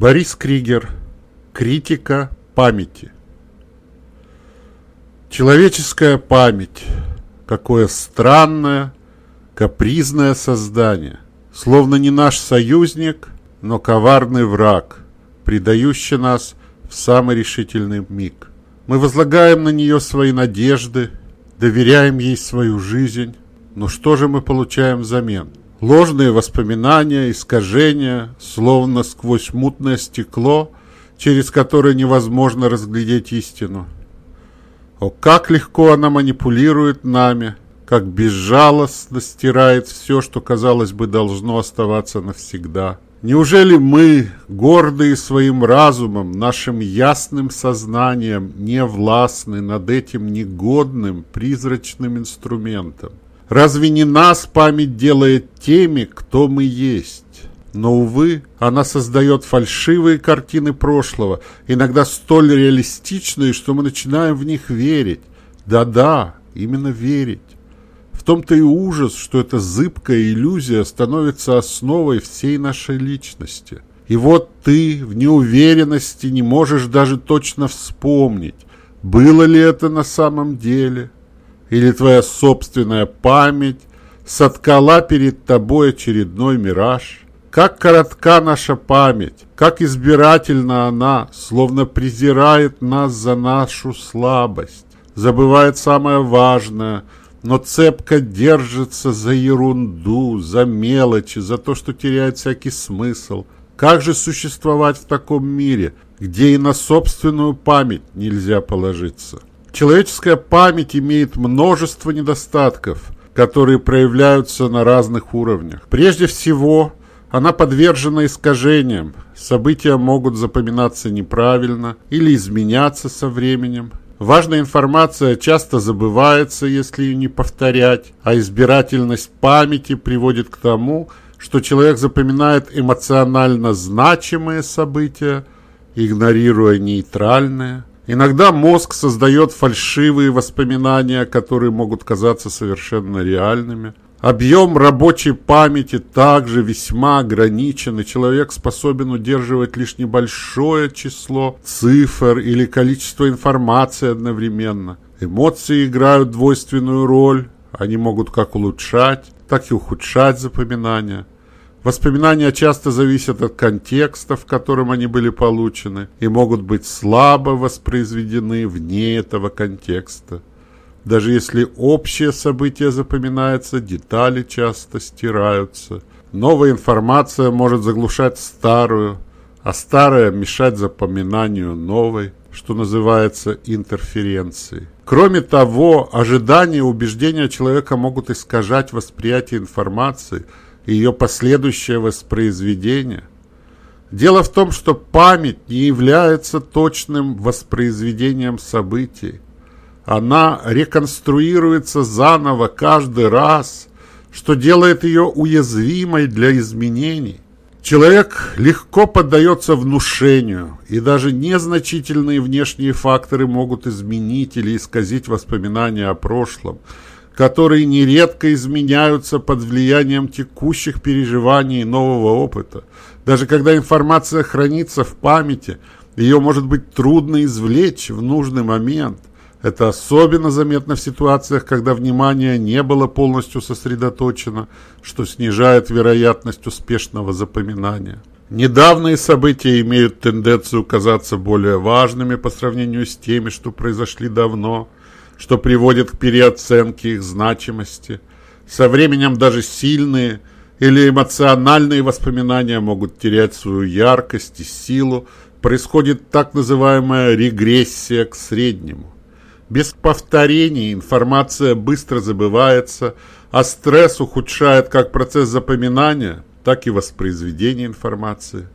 Борис Кригер. Критика памяти. Человеческая память. Какое странное, капризное создание. Словно не наш союзник, но коварный враг, предающий нас в самый решительный миг. Мы возлагаем на нее свои надежды, доверяем ей свою жизнь. Но что же мы получаем взамен? Ложные воспоминания, искажения, словно сквозь мутное стекло, через которое невозможно разглядеть истину. О, как легко она манипулирует нами, как безжалостно стирает все, что, казалось бы, должно оставаться навсегда. Неужели мы, гордые своим разумом, нашим ясным сознанием, не властны над этим негодным, призрачным инструментом? Разве не нас память делает теми, кто мы есть? Но, увы, она создает фальшивые картины прошлого, иногда столь реалистичные, что мы начинаем в них верить. Да-да, именно верить. В том-то и ужас, что эта зыбкая иллюзия становится основой всей нашей личности. И вот ты в неуверенности не можешь даже точно вспомнить, было ли это на самом деле – или твоя собственная память соткала перед тобой очередной мираж? Как коротка наша память, как избирательна она, словно презирает нас за нашу слабость, забывает самое важное, но цепко держится за ерунду, за мелочи, за то, что теряет всякий смысл. Как же существовать в таком мире, где и на собственную память нельзя положиться? Человеческая память имеет множество недостатков, которые проявляются на разных уровнях. Прежде всего, она подвержена искажениям. События могут запоминаться неправильно или изменяться со временем. Важная информация часто забывается, если ее не повторять, а избирательность памяти приводит к тому, что человек запоминает эмоционально значимые события, игнорируя нейтральные. Иногда мозг создает фальшивые воспоминания, которые могут казаться совершенно реальными. Объем рабочей памяти также весьма ограничен, и человек способен удерживать лишь небольшое число цифр или количество информации одновременно. Эмоции играют двойственную роль, они могут как улучшать, так и ухудшать запоминания. Воспоминания часто зависят от контекста, в котором они были получены, и могут быть слабо воспроизведены вне этого контекста. Даже если общее событие запоминается, детали часто стираются. Новая информация может заглушать старую, а старая мешать запоминанию новой, что называется интерференцией. Кроме того, ожидания и убеждения человека могут искажать восприятие информации – и ее последующее воспроизведение. Дело в том, что память не является точным воспроизведением событий. Она реконструируется заново каждый раз, что делает ее уязвимой для изменений. Человек легко поддается внушению, и даже незначительные внешние факторы могут изменить или исказить воспоминания о прошлом – которые нередко изменяются под влиянием текущих переживаний и нового опыта. Даже когда информация хранится в памяти, ее может быть трудно извлечь в нужный момент. Это особенно заметно в ситуациях, когда внимание не было полностью сосредоточено, что снижает вероятность успешного запоминания. Недавние события имеют тенденцию казаться более важными по сравнению с теми, что произошли давно – что приводит к переоценке их значимости. Со временем даже сильные или эмоциональные воспоминания могут терять свою яркость и силу, происходит так называемая регрессия к среднему. Без повторений информация быстро забывается, а стресс ухудшает как процесс запоминания, так и воспроизведения информации.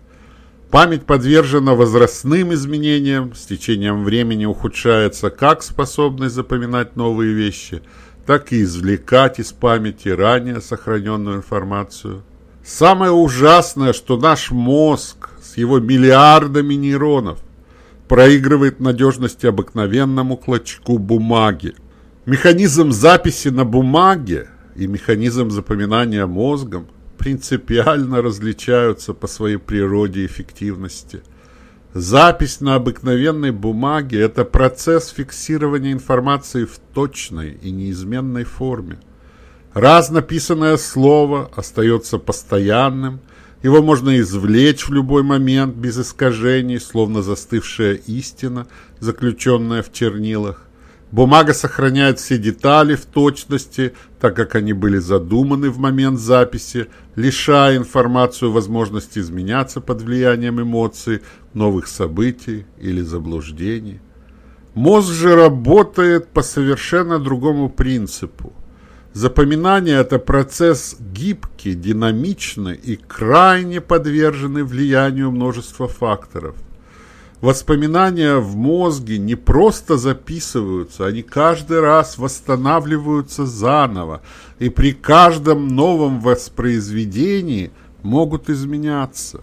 Память подвержена возрастным изменениям, с течением времени ухудшается как способность запоминать новые вещи, так и извлекать из памяти ранее сохраненную информацию. Самое ужасное, что наш мозг с его миллиардами нейронов проигрывает надежности обыкновенному клочку бумаги. Механизм записи на бумаге и механизм запоминания мозгом принципиально различаются по своей природе и эффективности. Запись на обыкновенной бумаге – это процесс фиксирования информации в точной и неизменной форме. Раз написанное слово остается постоянным, его можно извлечь в любой момент без искажений, словно застывшая истина, заключенная в чернилах. Бумага сохраняет все детали в точности, так как они были задуманы в момент записи, лишая информацию возможности изменяться под влиянием эмоций, новых событий или заблуждений. Мозг же работает по совершенно другому принципу. Запоминание – это процесс гибкий, динамичный и крайне подверженный влиянию множества факторов. Воспоминания в мозге не просто записываются, они каждый раз восстанавливаются заново, и при каждом новом воспроизведении могут изменяться.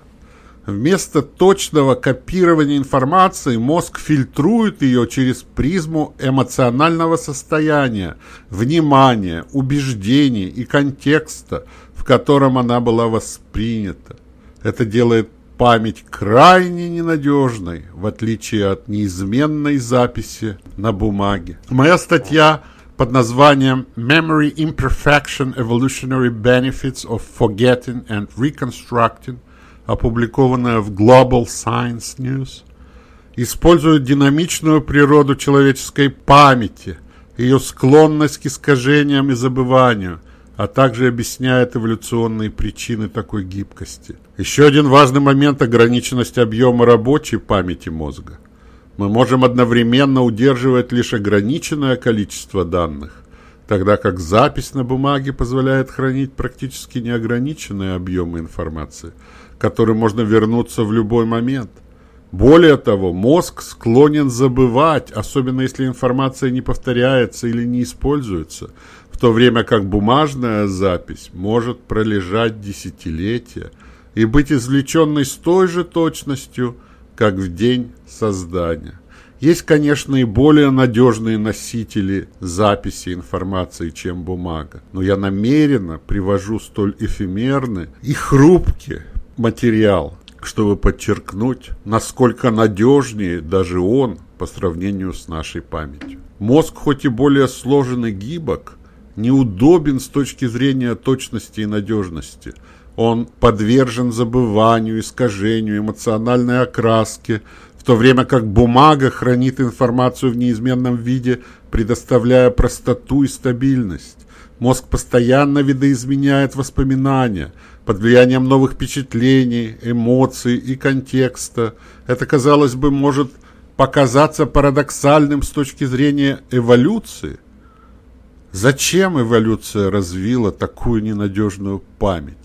Вместо точного копирования информации мозг фильтрует ее через призму эмоционального состояния, внимания, убеждений и контекста, в котором она была воспринята. Это делает память крайне ненадежной, в отличие от неизменной записи на бумаге. Моя статья под названием Memory Imperfection Evolutionary Benefits of Forgetting and Reconstructing, опубликованная в Global Science News, использует динамичную природу человеческой памяти, ее склонность к искажениям и забыванию – а также объясняет эволюционные причины такой гибкости. Еще один важный момент – ограниченность объема рабочей памяти мозга. Мы можем одновременно удерживать лишь ограниченное количество данных, тогда как запись на бумаге позволяет хранить практически неограниченные объемы информации, к которым можно вернуться в любой момент. Более того, мозг склонен забывать, особенно если информация не повторяется или не используется – то время как бумажная запись может пролежать десятилетия и быть извлеченной с той же точностью, как в день создания. Есть, конечно, и более надежные носители записи информации, чем бумага, но я намеренно привожу столь эфемерный и хрупкий материал, чтобы подчеркнуть, насколько надежнее даже он по сравнению с нашей памятью. Мозг хоть и более сложен гибок, неудобен с точки зрения точности и надежности. Он подвержен забыванию, искажению, эмоциональной окраске, в то время как бумага хранит информацию в неизменном виде, предоставляя простоту и стабильность. Мозг постоянно видоизменяет воспоминания под влиянием новых впечатлений, эмоций и контекста. Это, казалось бы, может показаться парадоксальным с точки зрения эволюции – Зачем эволюция развила такую ненадежную память?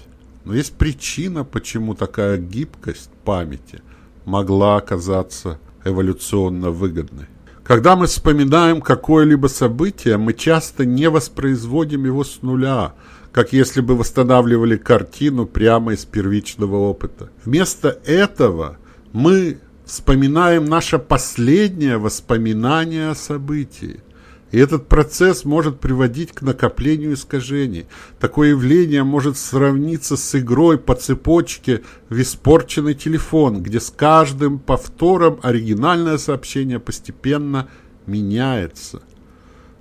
Но есть причина, почему такая гибкость памяти могла оказаться эволюционно выгодной. Когда мы вспоминаем какое-либо событие, мы часто не воспроизводим его с нуля, как если бы восстанавливали картину прямо из первичного опыта. Вместо этого мы вспоминаем наше последнее воспоминание о событии. И этот процесс может приводить к накоплению искажений. Такое явление может сравниться с игрой по цепочке в испорченный телефон, где с каждым повтором оригинальное сообщение постепенно меняется.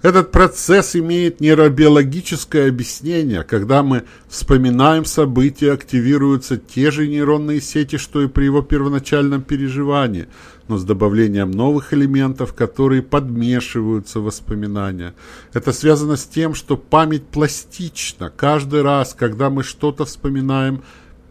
Этот процесс имеет нейробиологическое объяснение. Когда мы вспоминаем события, активируются те же нейронные сети, что и при его первоначальном переживании, но с добавлением новых элементов, которые подмешиваются в воспоминания. Это связано с тем, что память пластична. Каждый раз, когда мы что-то вспоминаем,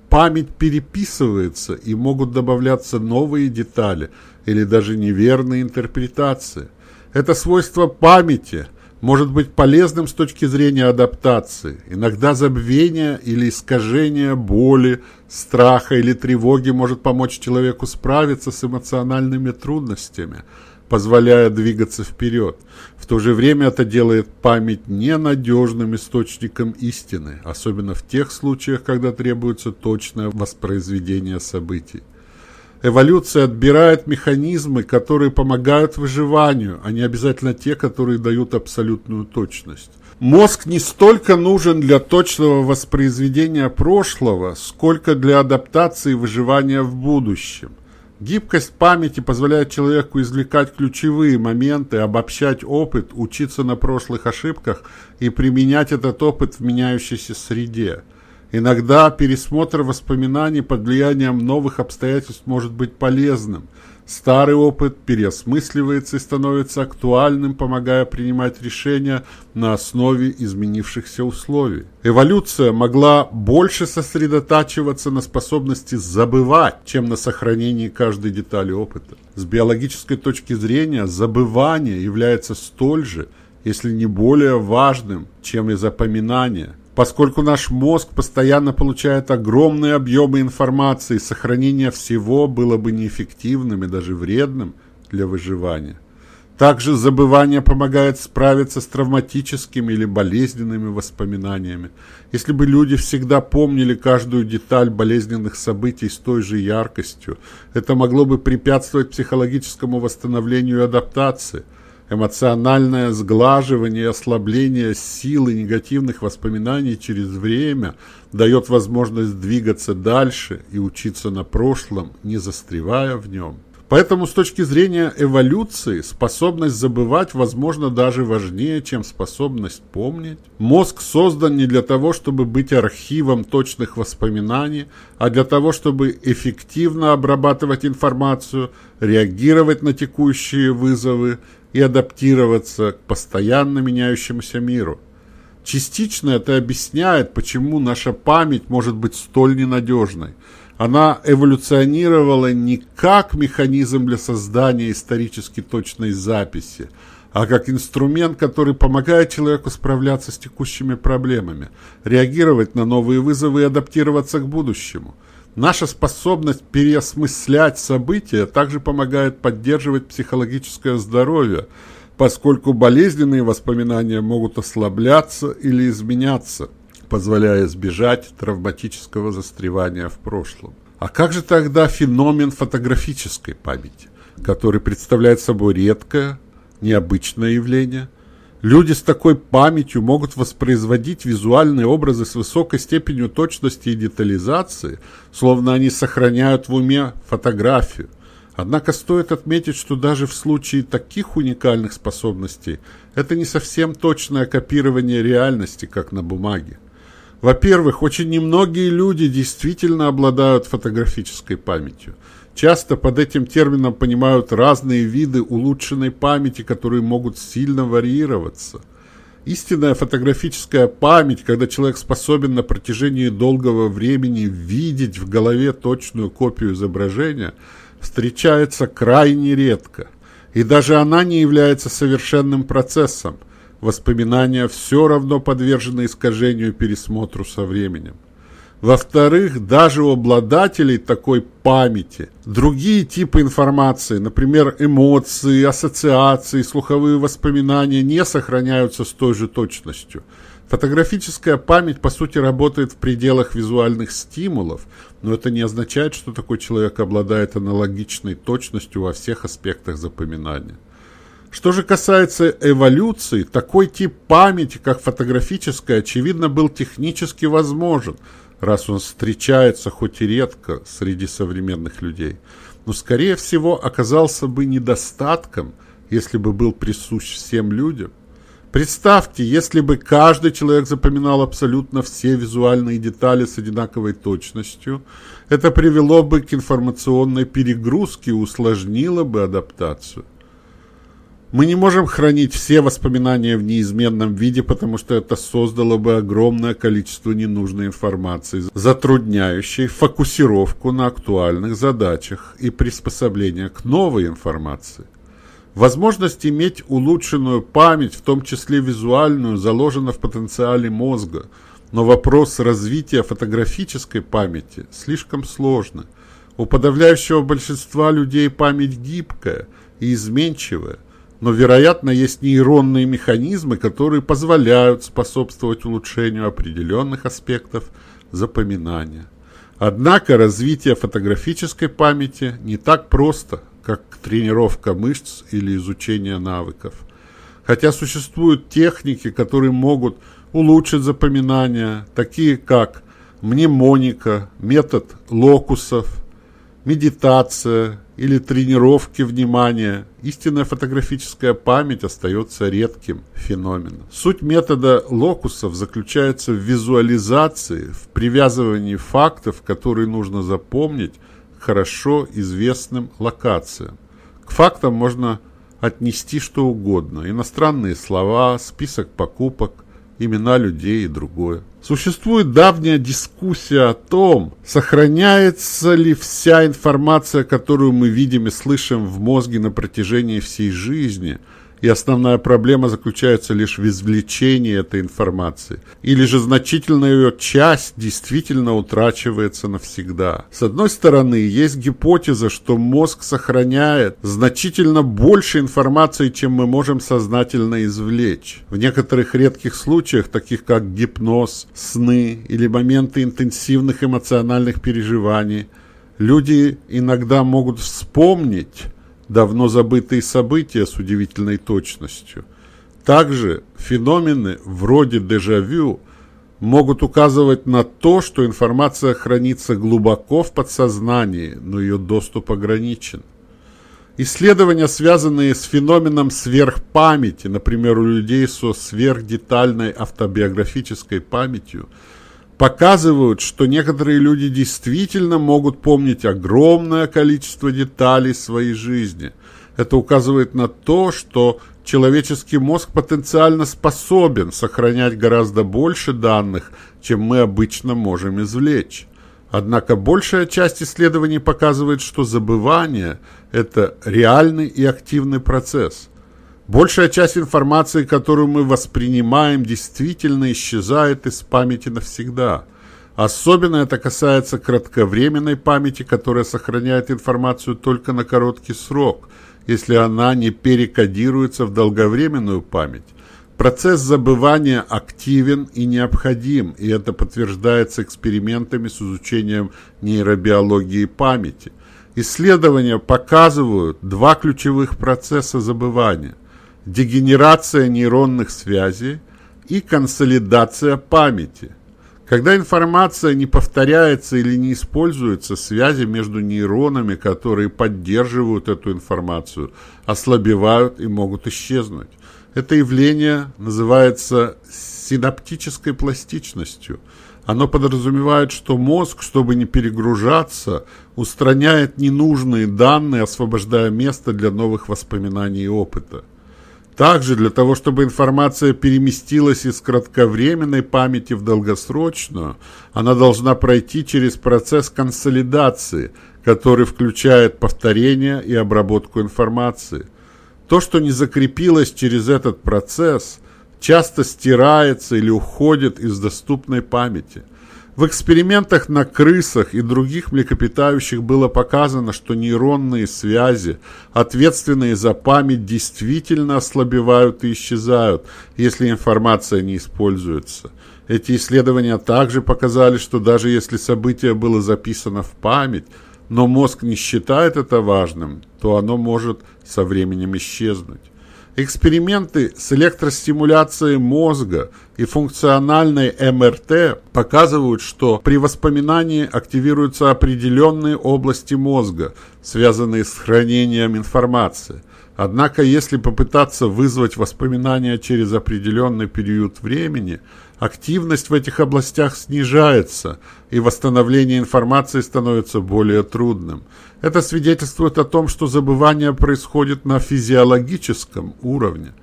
память переписывается и могут добавляться новые детали или даже неверные интерпретации. Это свойство памяти может быть полезным с точки зрения адаптации. Иногда забвение или искажение боли, страха или тревоги может помочь человеку справиться с эмоциональными трудностями, позволяя двигаться вперед. В то же время это делает память ненадежным источником истины, особенно в тех случаях, когда требуется точное воспроизведение событий. Эволюция отбирает механизмы, которые помогают выживанию, а не обязательно те, которые дают абсолютную точность. Мозг не столько нужен для точного воспроизведения прошлого, сколько для адаптации и выживания в будущем. Гибкость памяти позволяет человеку извлекать ключевые моменты, обобщать опыт, учиться на прошлых ошибках и применять этот опыт в меняющейся среде. Иногда пересмотр воспоминаний под влиянием новых обстоятельств может быть полезным – Старый опыт переосмысливается и становится актуальным, помогая принимать решения на основе изменившихся условий. Эволюция могла больше сосредотачиваться на способности забывать, чем на сохранении каждой детали опыта. С биологической точки зрения забывание является столь же, если не более важным, чем и запоминание – Поскольку наш мозг постоянно получает огромные объемы информации, сохранение всего было бы неэффективным и даже вредным для выживания. Также забывание помогает справиться с травматическими или болезненными воспоминаниями. Если бы люди всегда помнили каждую деталь болезненных событий с той же яркостью, это могло бы препятствовать психологическому восстановлению и адаптации – Эмоциональное сглаживание и ослабление силы негативных воспоминаний через время дает возможность двигаться дальше и учиться на прошлом, не застревая в нем. Поэтому с точки зрения эволюции способность забывать, возможно, даже важнее, чем способность помнить. Мозг создан не для того, чтобы быть архивом точных воспоминаний, а для того, чтобы эффективно обрабатывать информацию, реагировать на текущие вызовы, и адаптироваться к постоянно меняющемуся миру. Частично это объясняет, почему наша память может быть столь ненадежной. Она эволюционировала не как механизм для создания исторически точной записи, а как инструмент, который помогает человеку справляться с текущими проблемами, реагировать на новые вызовы и адаптироваться к будущему – Наша способность переосмыслять события также помогает поддерживать психологическое здоровье, поскольку болезненные воспоминания могут ослабляться или изменяться, позволяя избежать травматического застревания в прошлом. А как же тогда феномен фотографической памяти, который представляет собой редкое, необычное явление – Люди с такой памятью могут воспроизводить визуальные образы с высокой степенью точности и детализации, словно они сохраняют в уме фотографию. Однако стоит отметить, что даже в случае таких уникальных способностей это не совсем точное копирование реальности, как на бумаге. Во-первых, очень немногие люди действительно обладают фотографической памятью. Часто под этим термином понимают разные виды улучшенной памяти, которые могут сильно варьироваться. Истинная фотографическая память, когда человек способен на протяжении долгого времени видеть в голове точную копию изображения, встречается крайне редко. И даже она не является совершенным процессом. Воспоминания все равно подвержены искажению и пересмотру со временем. Во-вторых, даже у обладателей такой памяти другие типы информации, например, эмоции, ассоциации, слуховые воспоминания не сохраняются с той же точностью. Фотографическая память, по сути, работает в пределах визуальных стимулов, но это не означает, что такой человек обладает аналогичной точностью во всех аспектах запоминания. Что же касается эволюции, такой тип памяти, как фотографическая, очевидно, был технически возможен – раз он встречается хоть и редко среди современных людей, но, скорее всего, оказался бы недостатком, если бы был присущ всем людям. Представьте, если бы каждый человек запоминал абсолютно все визуальные детали с одинаковой точностью, это привело бы к информационной перегрузке и усложнило бы адаптацию. Мы не можем хранить все воспоминания в неизменном виде, потому что это создало бы огромное количество ненужной информации, затрудняющей фокусировку на актуальных задачах и приспособление к новой информации. Возможность иметь улучшенную память, в том числе визуальную, заложена в потенциале мозга, но вопрос развития фотографической памяти слишком сложный. У подавляющего большинства людей память гибкая и изменчивая, но, вероятно, есть нейронные механизмы, которые позволяют способствовать улучшению определенных аспектов запоминания. Однако развитие фотографической памяти не так просто, как тренировка мышц или изучение навыков. Хотя существуют техники, которые могут улучшить запоминание, такие как мнемоника, метод локусов, медитация или тренировки внимания, истинная фотографическая память остается редким феноменом. Суть метода локусов заключается в визуализации, в привязывании фактов, которые нужно запомнить хорошо известным локациям. К фактам можно отнести что угодно – иностранные слова, список покупок, имена людей и другое. Существует давняя дискуссия о том, сохраняется ли вся информация, которую мы видим и слышим в мозге на протяжении всей жизни – и основная проблема заключается лишь в извлечении этой информации. Или же значительная ее часть действительно утрачивается навсегда. С одной стороны, есть гипотеза, что мозг сохраняет значительно больше информации, чем мы можем сознательно извлечь. В некоторых редких случаях, таких как гипноз, сны или моменты интенсивных эмоциональных переживаний, люди иногда могут вспомнить давно забытые события с удивительной точностью. Также феномены вроде дежавю могут указывать на то, что информация хранится глубоко в подсознании, но ее доступ ограничен. Исследования, связанные с феноменом сверхпамяти, например, у людей со сверхдетальной автобиографической памятью – показывают, что некоторые люди действительно могут помнить огромное количество деталей своей жизни. Это указывает на то, что человеческий мозг потенциально способен сохранять гораздо больше данных, чем мы обычно можем извлечь. Однако большая часть исследований показывает, что забывание – это реальный и активный процесс – Большая часть информации, которую мы воспринимаем, действительно исчезает из памяти навсегда. Особенно это касается кратковременной памяти, которая сохраняет информацию только на короткий срок, если она не перекодируется в долговременную память. Процесс забывания активен и необходим, и это подтверждается экспериментами с изучением нейробиологии памяти. Исследования показывают два ключевых процесса забывания – дегенерация нейронных связей и консолидация памяти. Когда информация не повторяется или не используется, связи между нейронами, которые поддерживают эту информацию, ослабевают и могут исчезнуть. Это явление называется синаптической пластичностью. Оно подразумевает, что мозг, чтобы не перегружаться, устраняет ненужные данные, освобождая место для новых воспоминаний и опыта. Также для того, чтобы информация переместилась из кратковременной памяти в долгосрочную, она должна пройти через процесс консолидации, который включает повторение и обработку информации. То, что не закрепилось через этот процесс, часто стирается или уходит из доступной памяти – в экспериментах на крысах и других млекопитающих было показано, что нейронные связи, ответственные за память, действительно ослабевают и исчезают, если информация не используется. Эти исследования также показали, что даже если событие было записано в память, но мозг не считает это важным, то оно может со временем исчезнуть. Эксперименты с электростимуляцией мозга и функциональной МРТ показывают, что при воспоминании активируются определенные области мозга, связанные с хранением информации. Однако, если попытаться вызвать воспоминания через определенный период времени, активность в этих областях снижается, и восстановление информации становится более трудным. Это свидетельствует о том, что забывание происходит на физиологическом уровне.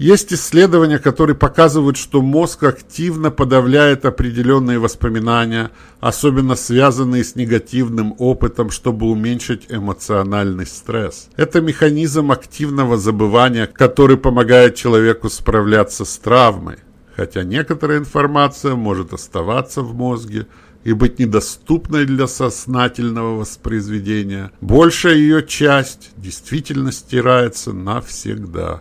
Есть исследования, которые показывают, что мозг активно подавляет определенные воспоминания, особенно связанные с негативным опытом, чтобы уменьшить эмоциональный стресс. Это механизм активного забывания, который помогает человеку справляться с травмой, хотя некоторая информация может оставаться в мозге, и быть недоступной для сознательного воспроизведения, большая ее часть действительно стирается навсегда.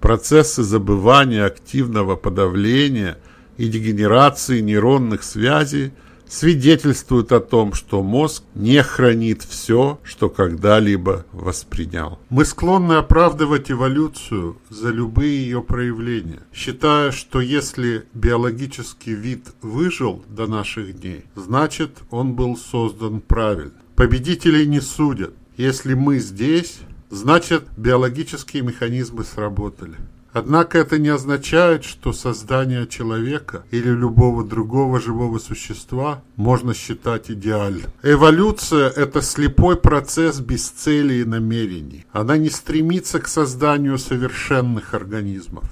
Процессы забывания, активного подавления и дегенерации нейронных связей свидетельствуют о том, что мозг не хранит все, что когда-либо воспринял. Мы склонны оправдывать эволюцию за любые ее проявления, считая, что если биологический вид выжил до наших дней, значит он был создан правильно. Победителей не судят. Если мы здесь, значит биологические механизмы сработали. Однако это не означает, что создание человека или любого другого живого существа можно считать идеальным. Эволюция – это слепой процесс без цели и намерений. Она не стремится к созданию совершенных организмов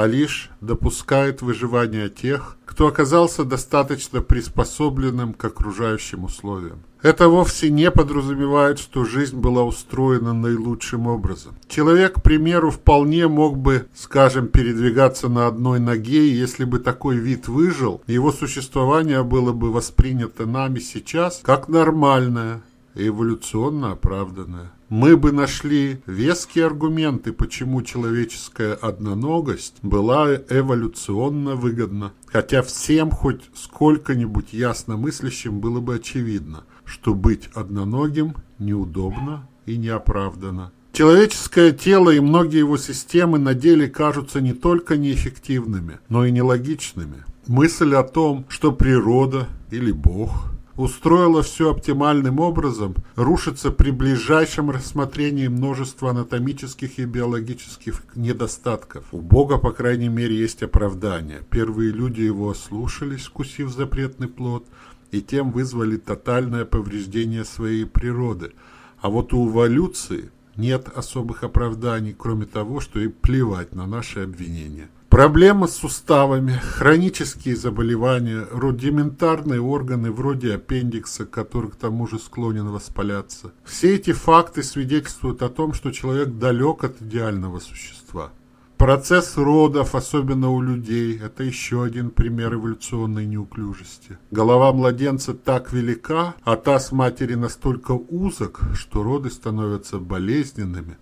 а лишь допускает выживание тех, кто оказался достаточно приспособленным к окружающим условиям. Это вовсе не подразумевает, что жизнь была устроена наилучшим образом. Человек, к примеру, вполне мог бы, скажем, передвигаться на одной ноге, и если бы такой вид выжил, его существование было бы воспринято нами сейчас как нормальное, эволюционно оправданное. Мы бы нашли веские аргументы, почему человеческая одноногость была эволюционно выгодна. Хотя всем хоть сколько-нибудь ясно мыслящим было бы очевидно, что быть одноногим неудобно и неоправданно. Человеческое тело и многие его системы на деле кажутся не только неэффективными, но и нелогичными. Мысль о том, что природа или Бог устроила все оптимальным образом, рушится при ближайшем рассмотрении множества анатомических и биологических недостатков. У Бога, по крайней мере, есть оправдание. Первые люди его ослушались, скусив запретный плод, и тем вызвали тотальное повреждение своей природы. А вот у эволюции нет особых оправданий, кроме того, что и плевать на наши обвинения. Проблемы с суставами, хронические заболевания, рудиментарные органы вроде аппендикса, который к тому же склонен воспаляться. Все эти факты свидетельствуют о том, что человек далек от идеального существа. Процесс родов, особенно у людей, это еще один пример эволюционной неуклюжести. Голова младенца так велика, а таз матери настолько узок, что роды становятся болезненными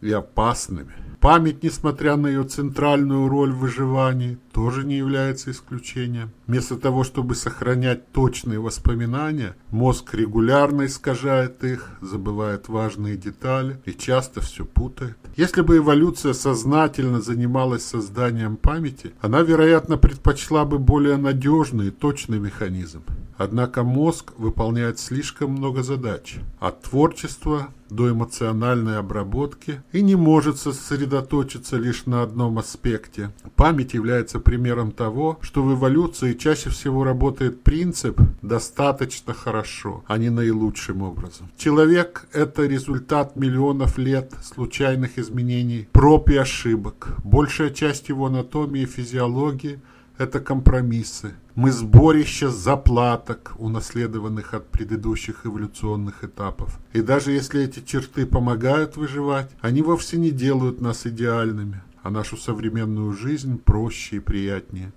и опасными. Память, несмотря на ее центральную роль в выживании, тоже не является исключением. Вместо того, чтобы сохранять точные воспоминания, мозг регулярно искажает их, забывает важные детали и часто все путает. Если бы эволюция сознательно занималась созданием памяти, она, вероятно, предпочла бы более надежный и точный механизм. Однако мозг выполняет слишком много задач, от творчества до эмоциональной обработки и не может сосредоточиться лишь на одном аспекте. Память является примером того, что в эволюции чаще всего работает принцип «достаточно хорошо», а не наилучшим образом. Человек – это результат миллионов лет случайных изменений, проб и ошибок. Большая часть его анатомии и физиологии – это компромиссы. Мы сборище заплаток, унаследованных от предыдущих эволюционных этапов. И даже если эти черты помогают выживать, они вовсе не делают нас идеальными, а нашу современную жизнь проще и приятнее.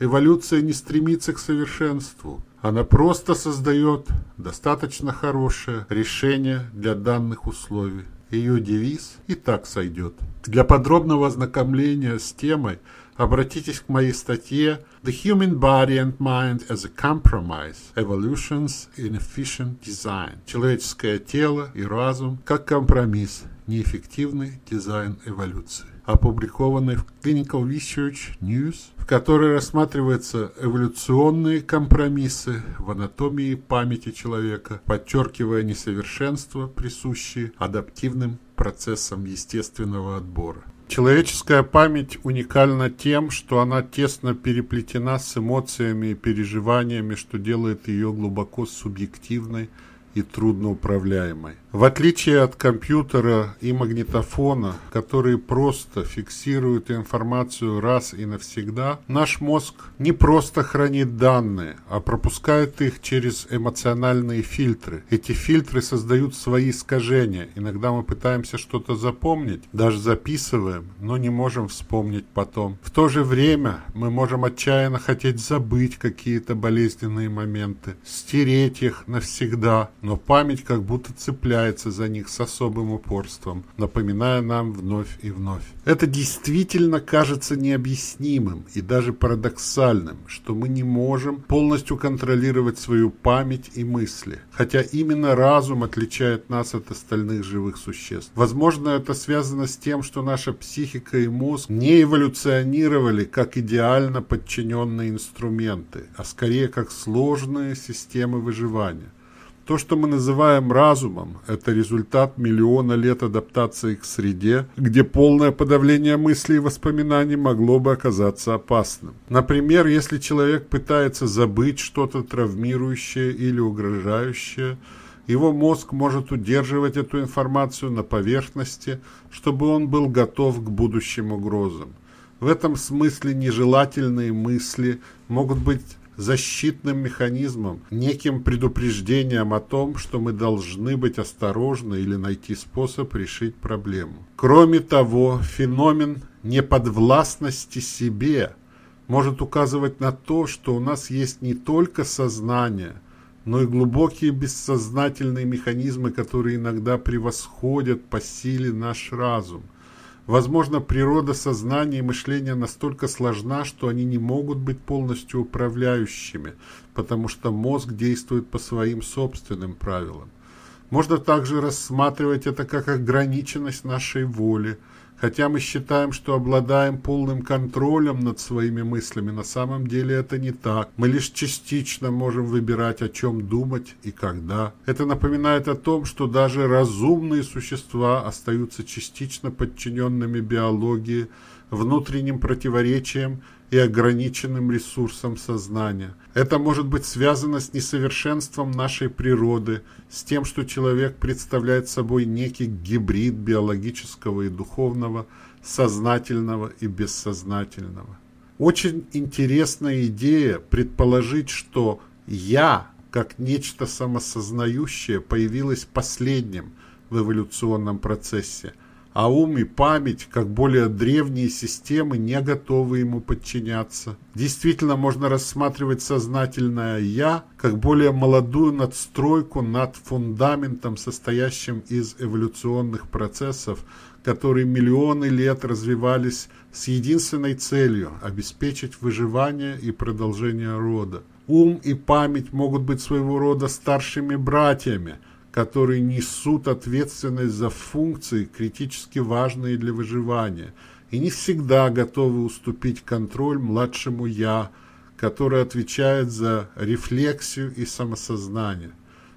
Эволюция не стремится к совершенству. Она просто создает достаточно хорошее решение для данных условий. Ее девиз и так сойдет. Для подробного ознакомления с темой Обратитесь к моей статье «The Human Body and Mind as a Compromise. Evolutions in Efficient Design. Человеческое тело и разум как компромисс. Неэффективный дизайн эволюции» опубликованной в Clinical Research News, в которой рассматриваются эволюционные компромиссы в анатомии памяти человека, подчеркивая несовершенства, присущие адаптивным процессам естественного отбора. Человеческая память уникальна тем, что она тесно переплетена с эмоциями и переживаниями, что делает ее глубоко субъективной и трудноуправляемой. В отличие от компьютера и магнитофона, которые просто фиксируют информацию раз и навсегда, наш мозг не просто хранит данные, а пропускает их через эмоциональные фильтры. Эти фильтры создают свои искажения. Иногда мы пытаемся что-то запомнить, даже записываем, но не можем вспомнить потом. В то же время мы можем отчаянно хотеть забыть какие-то болезненные моменты, стереть их навсегда, но память как будто цепляет цепляется за них с особым упорством, напоминая нам вновь и вновь. Это действительно кажется необъяснимым и даже парадоксальным, что мы не можем полностью контролировать свою память и мысли, хотя именно разум отличает нас от остальных живых существ. Возможно, это связано с тем, что наша психика и мозг не эволюционировали как идеально подчиненные инструменты, а скорее как сложные системы выживания. То, что мы называем разумом, это результат миллиона лет адаптации к среде, где полное подавление мыслей и воспоминаний могло бы оказаться опасным. Например, если человек пытается забыть что-то травмирующее или угрожающее, его мозг может удерживать эту информацию на поверхности, чтобы он был готов к будущим угрозам. В этом смысле нежелательные мысли могут быть защитным механизмом, неким предупреждением о том, что мы должны быть осторожны или найти способ решить проблему. Кроме того, феномен неподвластности себе может указывать на то, что у нас есть не только сознание, но и глубокие бессознательные механизмы, которые иногда превосходят по силе наш разум – Возможно, природа сознания и мышления настолько сложна, что они не могут быть полностью управляющими, потому что мозг действует по своим собственным правилам. Можно также рассматривать это как ограниченность нашей воли – Хотя мы считаем, что обладаем полным контролем над своими мыслями, на самом деле это не так. Мы лишь частично можем выбирать, о чем думать и когда. Это напоминает о том, что даже разумные существа остаются частично подчиненными биологии, внутренним противоречиям и ограниченным ресурсом сознания. Это может быть связано с несовершенством нашей природы, с тем, что человек представляет собой некий гибрид биологического и духовного, сознательного и бессознательного. Очень интересная идея предположить, что «я» как нечто самосознающее появилось последним в эволюционном процессе – а ум и память, как более древние системы, не готовы ему подчиняться. Действительно, можно рассматривать сознательное «я» как более молодую надстройку над фундаментом, состоящим из эволюционных процессов, которые миллионы лет развивались с единственной целью – обеспечить выживание и продолжение рода. Ум и память могут быть своего рода старшими братьями – которые несут ответственность за функции, критически важные для выживания, и не всегда готовы уступить контроль младшему «я», который отвечает за рефлексию и самосознание.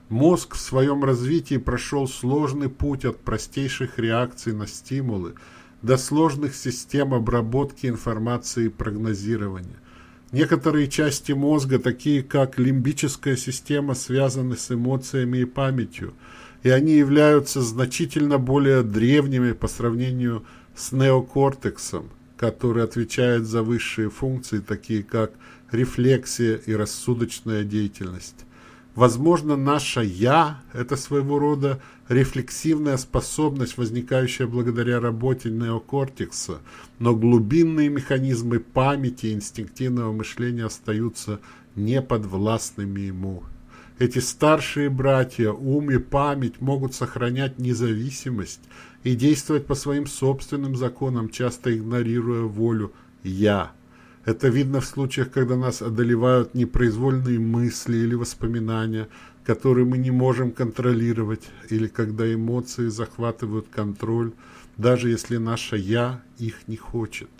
Мозг в своем развитии прошел сложный путь от простейших реакций на стимулы до сложных систем обработки информации и прогнозирования. Некоторые части мозга, такие как лимбическая система, связаны с эмоциями и памятью, и они являются значительно более древними по сравнению с неокортексом, который отвечает за высшие функции, такие как рефлексия и рассудочная деятельность. Возможно, наше «я» – это своего рода рефлексивная способность, возникающая благодаря работе неокортекса, но глубинные механизмы памяти и инстинктивного мышления остаются неподвластными ему. Эти старшие братья, ум и память могут сохранять независимость и действовать по своим собственным законам, часто игнорируя волю «я». Это видно в случаях, когда нас одолевают непроизвольные мысли или воспоминания, которые мы не можем контролировать, или когда эмоции захватывают контроль, даже если наше «я» их не хочет.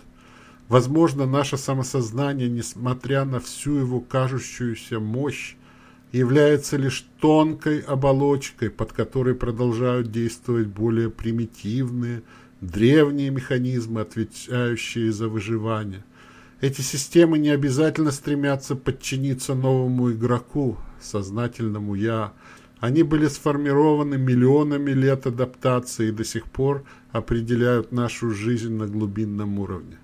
Возможно, наше самосознание, несмотря на всю его кажущуюся мощь, является лишь тонкой оболочкой, под которой продолжают действовать более примитивные, древние механизмы, отвечающие за выживание. Эти системы не обязательно стремятся подчиниться новому игроку, сознательному «я». Они были сформированы миллионами лет адаптации и до сих пор определяют нашу жизнь на глубинном уровне.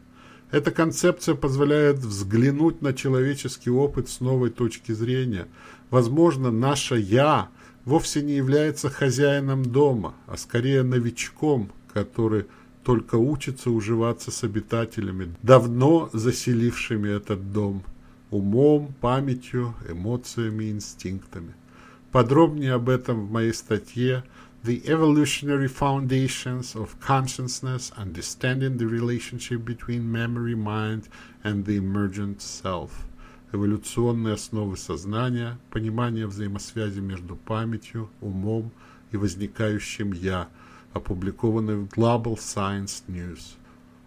Эта концепция позволяет взглянуть на человеческий опыт с новой точки зрения. Возможно, наше «я» вовсе не является хозяином дома, а скорее новичком, который только учится уживаться с обитателями, давно заселившими этот дом, умом, памятью, эмоциями, инстинктами. Подробнее об этом в моей статье the evolutionary foundations of consciousness, understanding the relationship between memory, mind, and the emergent self. Эволюционные основы сознания, понимание взаимосвязи между памятью, умом и возникающим «я», опубликованный в Global Science News.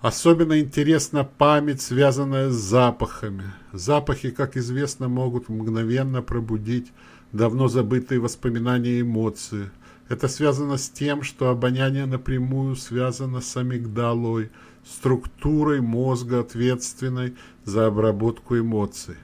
Особенно интересна память, связанная с запахами. Запахи, как известно, могут мгновенно пробудить давно забытые воспоминания и эмоции. Это связано с тем, что обоняние напрямую связано с амигдалой, структурой мозга, ответственной за обработку эмоций.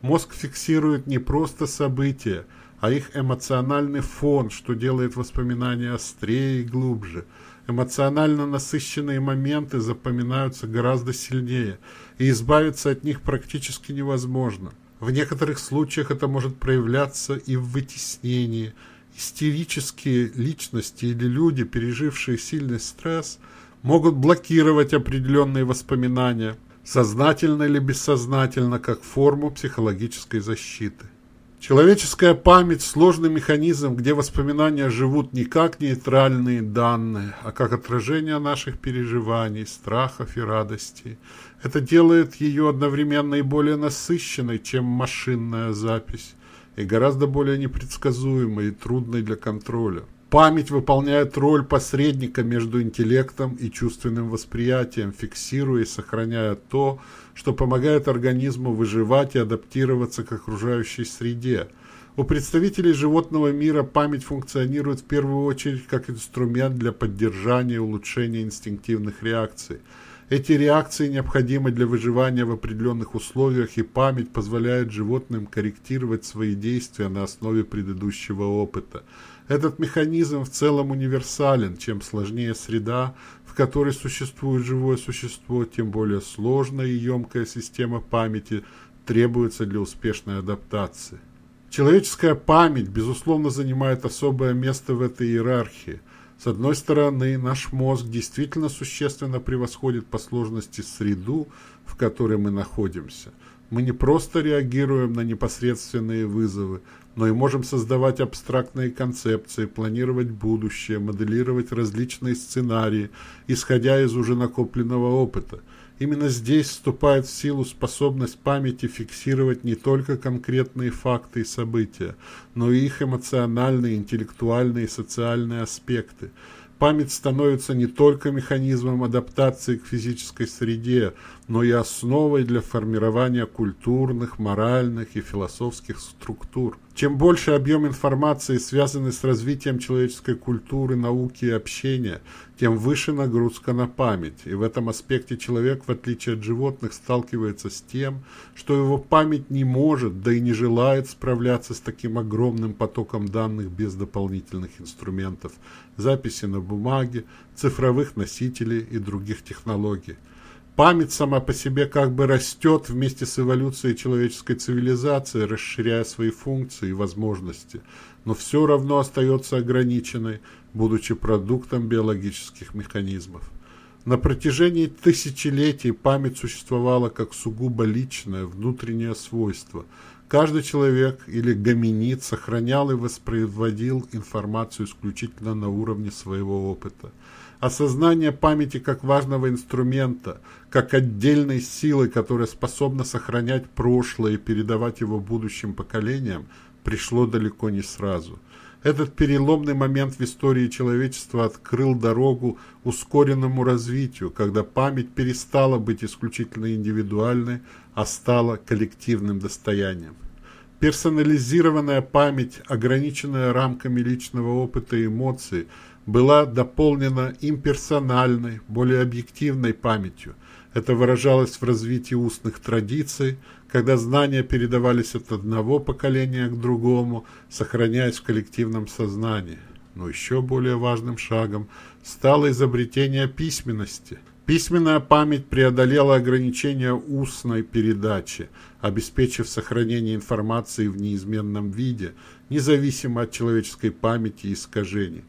Мозг фиксирует не просто события, а их эмоциональный фон, что делает воспоминания острее и глубже. Эмоционально насыщенные моменты запоминаются гораздо сильнее, и избавиться от них практически невозможно. В некоторых случаях это может проявляться и в вытеснении. Истерические личности или люди, пережившие сильный стресс, могут блокировать определенные воспоминания, сознательно или бессознательно, как форму психологической защиты. Человеческая память – сложный механизм, где воспоминания живут не как нейтральные данные, а как отражение наших переживаний, страхов и радостей. Это делает ее одновременно и более насыщенной, чем машинная запись, и гораздо более непредсказуемой и трудной для контроля. Память выполняет роль посредника между интеллектом и чувственным восприятием, фиксируя и сохраняя то, что помогает организму выживать и адаптироваться к окружающей среде. У представителей животного мира память функционирует в первую очередь как инструмент для поддержания и улучшения инстинктивных реакций. Эти реакции необходимы для выживания в определенных условиях, и память позволяет животным корректировать свои действия на основе предыдущего опыта – этот механизм в целом универсален. Чем сложнее среда, в которой существует живое существо, тем более сложная и емкая система памяти требуется для успешной адаптации. Человеческая память, безусловно, занимает особое место в этой иерархии. С одной стороны, наш мозг действительно существенно превосходит по сложности среду, в которой мы находимся. Мы не просто реагируем на непосредственные вызовы, но и можем создавать абстрактные концепции, планировать будущее, моделировать различные сценарии, исходя из уже накопленного опыта. Именно здесь вступает в силу способность памяти фиксировать не только конкретные факты и события, но и их эмоциональные, интеллектуальные и социальные аспекты – Память становится не только механизмом адаптации к физической среде, но и основой для формирования культурных, моральных и философских структур. Чем больше объем информации, связанный с развитием человеческой культуры, науки и общения, тем выше нагрузка на память. И в этом аспекте человек, в отличие от животных, сталкивается с тем, что его память не может, да и не желает справляться с таким огромным потоком данных без дополнительных инструментов, записи на бумаге, цифровых носителей и других технологий. Память сама по себе как бы растет вместе с эволюцией человеческой цивилизации, расширяя свои функции и возможности, но все равно остается ограниченной, будучи продуктом биологических механизмов. На протяжении тысячелетий память существовала как сугубо личное, внутреннее свойство. Каждый человек или гоминид сохранял и воспроизводил информацию исключительно на уровне своего опыта. Осознание памяти как важного инструмента, как отдельной силы, которая способна сохранять прошлое и передавать его будущим поколениям, пришло далеко не сразу. Этот переломный момент в истории человечества открыл дорогу ускоренному развитию, когда память перестала быть исключительно индивидуальной, а стала коллективным достоянием. Персонализированная память, ограниченная рамками личного опыта и эмоций – была дополнена имперсональной, более объективной памятью. Это выражалось в развитии устных традиций, когда знания передавались от одного поколения к другому, сохраняясь в коллективном сознании. Но еще более важным шагом стало изобретение письменности. Письменная память преодолела ограничения устной передачи, обеспечив сохранение информации в неизменном виде, независимо от человеческой памяти и искажений.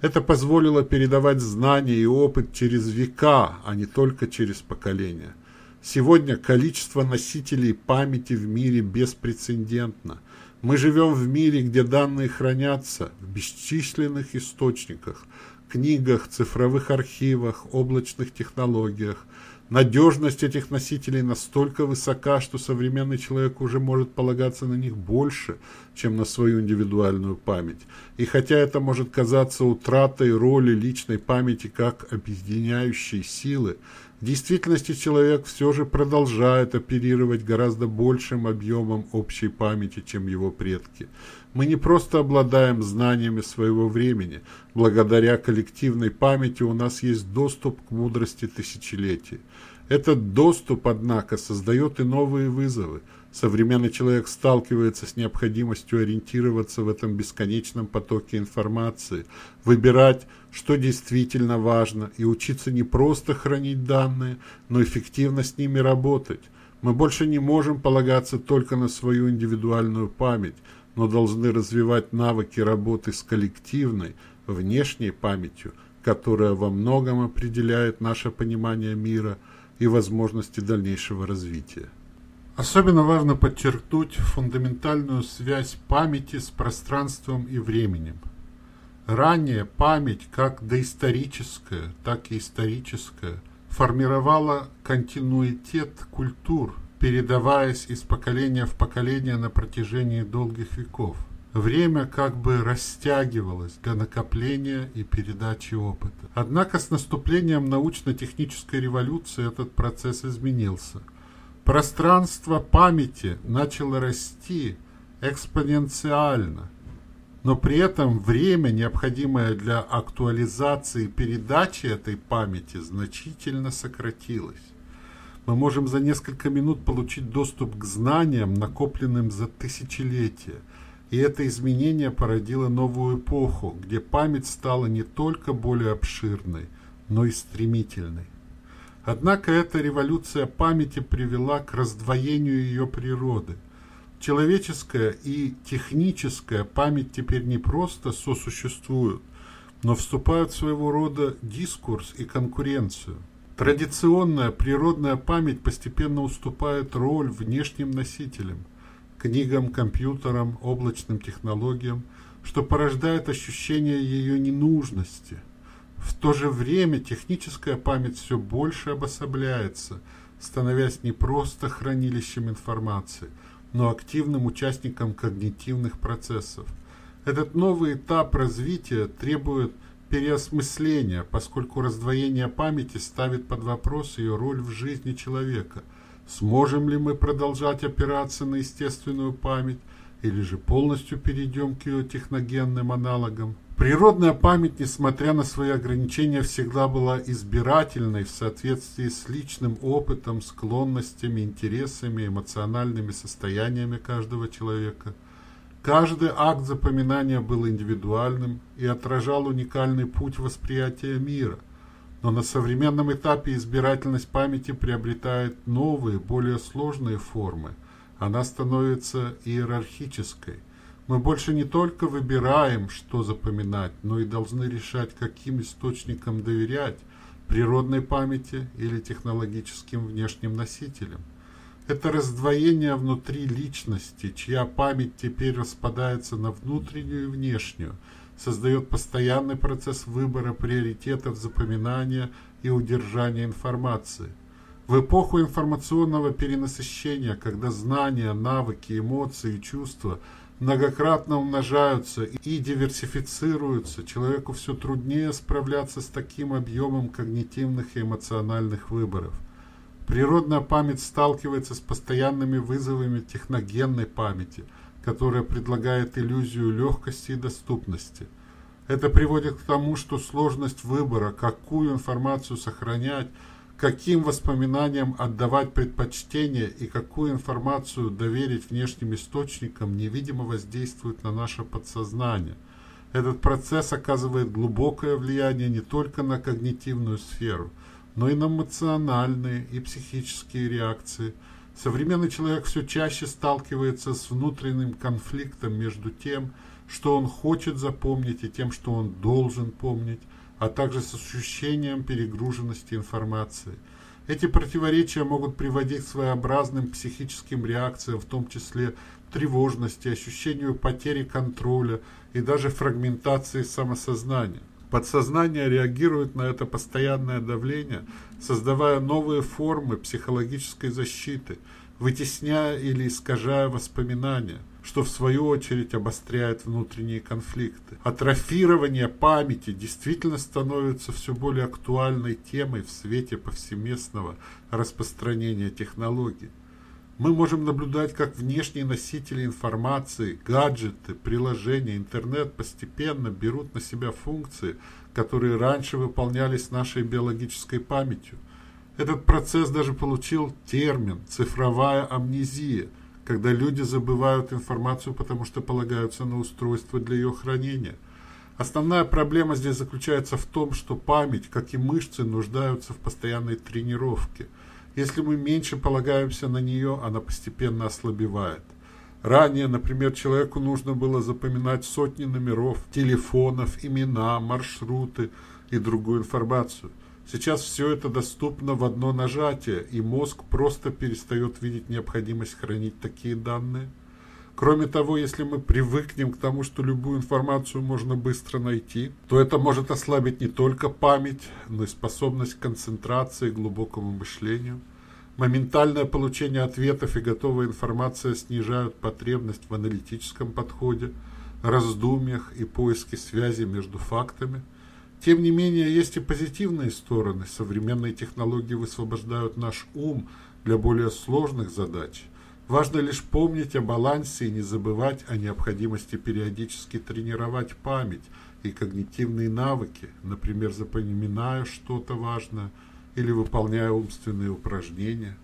Это позволило передавать знания и опыт через века, а не только через поколения. Сегодня количество носителей памяти в мире беспрецедентно. Мы живем в мире, где данные хранятся в бесчисленных источниках, книгах, цифровых архивах, облачных технологиях. Надежность этих носителей настолько высока, что современный человек уже может полагаться на них больше, чем на свою индивидуальную память. И хотя это может казаться утратой роли личной памяти как объединяющей силы, в действительности человек все же продолжает оперировать гораздо большим объемом общей памяти, чем его предки. Мы не просто обладаем знаниями своего времени. Благодаря коллективной памяти у нас есть доступ к мудрости тысячелетий. Этот доступ, однако, создает и новые вызовы. Современный человек сталкивается с необходимостью ориентироваться в этом бесконечном потоке информации, выбирать, что действительно важно, и учиться не просто хранить данные, но эффективно с ними работать. Мы больше не можем полагаться только на свою индивидуальную память, но должны развивать навыки работы с коллективной, внешней памятью, которая во многом определяет наше понимание мира и возможности дальнейшего развития. Особенно важно подчеркнуть фундаментальную связь памяти с пространством и временем. Ранее память, как доисторическая, так и историческая, формировала континуитет культур, передаваясь из поколения в поколение на протяжении долгих веков. Время как бы растягивалось для накопления и передачи опыта. Однако с наступлением научно-технической революции этот процесс изменился – Пространство памяти начало расти экспоненциально, но при этом время, необходимое для актуализации и передачи этой памяти, значительно сократилось. Мы можем за несколько минут получить доступ к знаниям, накопленным за тысячелетия. И это изменение породило новую эпоху, где память стала не только более обширной, но и стремительной. Однако эта революция памяти привела к раздвоению ее природы. Человеческая и техническая память теперь не просто сосуществуют, но вступают в своего рода дискурс и конкуренцию. Традиционная природная память постепенно уступает роль внешним носителям – книгам, компьютерам, облачным технологиям, что порождает ощущение ее ненужности – в то же время техническая память все больше обособляется, становясь не просто хранилищем информации, но активным участником когнитивных процессов. Этот новый этап развития требует переосмысления, поскольку раздвоение памяти ставит под вопрос ее роль в жизни человека. Сможем ли мы продолжать опираться на естественную память, или же полностью перейдем к ее техногенным аналогам? Природная память, несмотря на свои ограничения, всегда была избирательной в соответствии с личным опытом, склонностями, интересами, эмоциональными состояниями каждого человека. Каждый акт запоминания был индивидуальным и отражал уникальный путь восприятия мира. Но на современном этапе избирательность памяти приобретает новые, более сложные формы. Она становится иерархической. Мы больше не только выбираем, что запоминать, но и должны решать, каким источникам доверять – природной памяти или технологическим внешним носителям. Это раздвоение внутри личности, чья память теперь распадается на внутреннюю и внешнюю, создает постоянный процесс выбора приоритетов запоминания и удержания информации. В эпоху информационного перенасыщения, когда знания, навыки, эмоции и чувства – многократно умножаются и диверсифицируются, человеку все труднее справляться с таким объемом когнитивных и эмоциональных выборов. Природная память сталкивается с постоянными вызовами техногенной памяти, которая предлагает иллюзию легкости и доступности. Это приводит к тому, что сложность выбора, какую информацию сохранять, каким воспоминаниям отдавать предпочтение и какую информацию доверить внешним источникам невидимо воздействует на наше подсознание. Этот процесс оказывает глубокое влияние не только на когнитивную сферу, но и на эмоциональные и психические реакции. Современный человек все чаще сталкивается с внутренним конфликтом между тем, что он хочет запомнить, и тем, что он должен помнить, а также с ощущением перегруженности информации. Эти противоречия могут приводить к своеобразным психическим реакциям, в том числе тревожности, ощущению потери контроля и даже фрагментации самосознания. Подсознание реагирует на это постоянное давление, создавая новые формы психологической защиты, вытесняя или искажая воспоминания, что в свою очередь обостряет внутренние конфликты. Атрофирование памяти действительно становится все более актуальной темой в свете повсеместного распространения технологий. Мы можем наблюдать, как внешние носители информации, гаджеты, приложения, интернет постепенно берут на себя функции, которые раньше выполнялись нашей биологической памятью. Этот процесс даже получил термин «цифровая амнезия», когда люди забывают информацию, потому что полагаются на устройство для ее хранения. Основная проблема здесь заключается в том, что память, как и мышцы, нуждаются в постоянной тренировке – если мы меньше полагаемся на нее, она постепенно ослабевает. Ранее, например, человеку нужно было запоминать сотни номеров, телефонов, имена, маршруты и другую информацию. Сейчас все это доступно в одно нажатие, и мозг просто перестает видеть необходимость хранить такие данные. Кроме того, если мы привыкнем к тому, что любую информацию можно быстро найти, то это может ослабить не только память, но и способность к концентрации глубокому мышлению. Моментальное получение ответов и готовая информация снижают потребность в аналитическом подходе, раздумьях и поиске связи между фактами. Тем не менее, есть и позитивные стороны. Современные технологии высвобождают наш ум для более сложных задач – Важно лишь помнить о балансе и не забывать о необходимости периодически тренировать память и когнитивные навыки, например, запоминая что-то важное или выполняя умственные упражнения.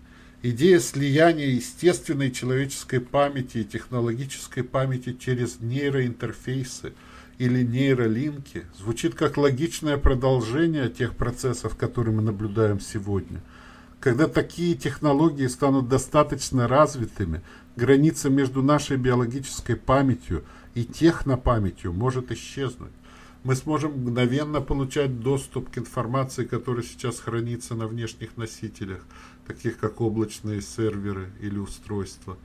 Идея слияния естественной человеческой памяти и технологической памяти через нейроинтерфейсы или нейролинки звучит как логичное продолжение тех процессов, которые мы наблюдаем сегодня – когда такие технологии станут достаточно развитыми, граница между нашей биологической памятью и технопамятью может исчезнуть. Мы сможем мгновенно получать доступ к информации, которая сейчас хранится на внешних носителях, таких как облачные серверы или устройства.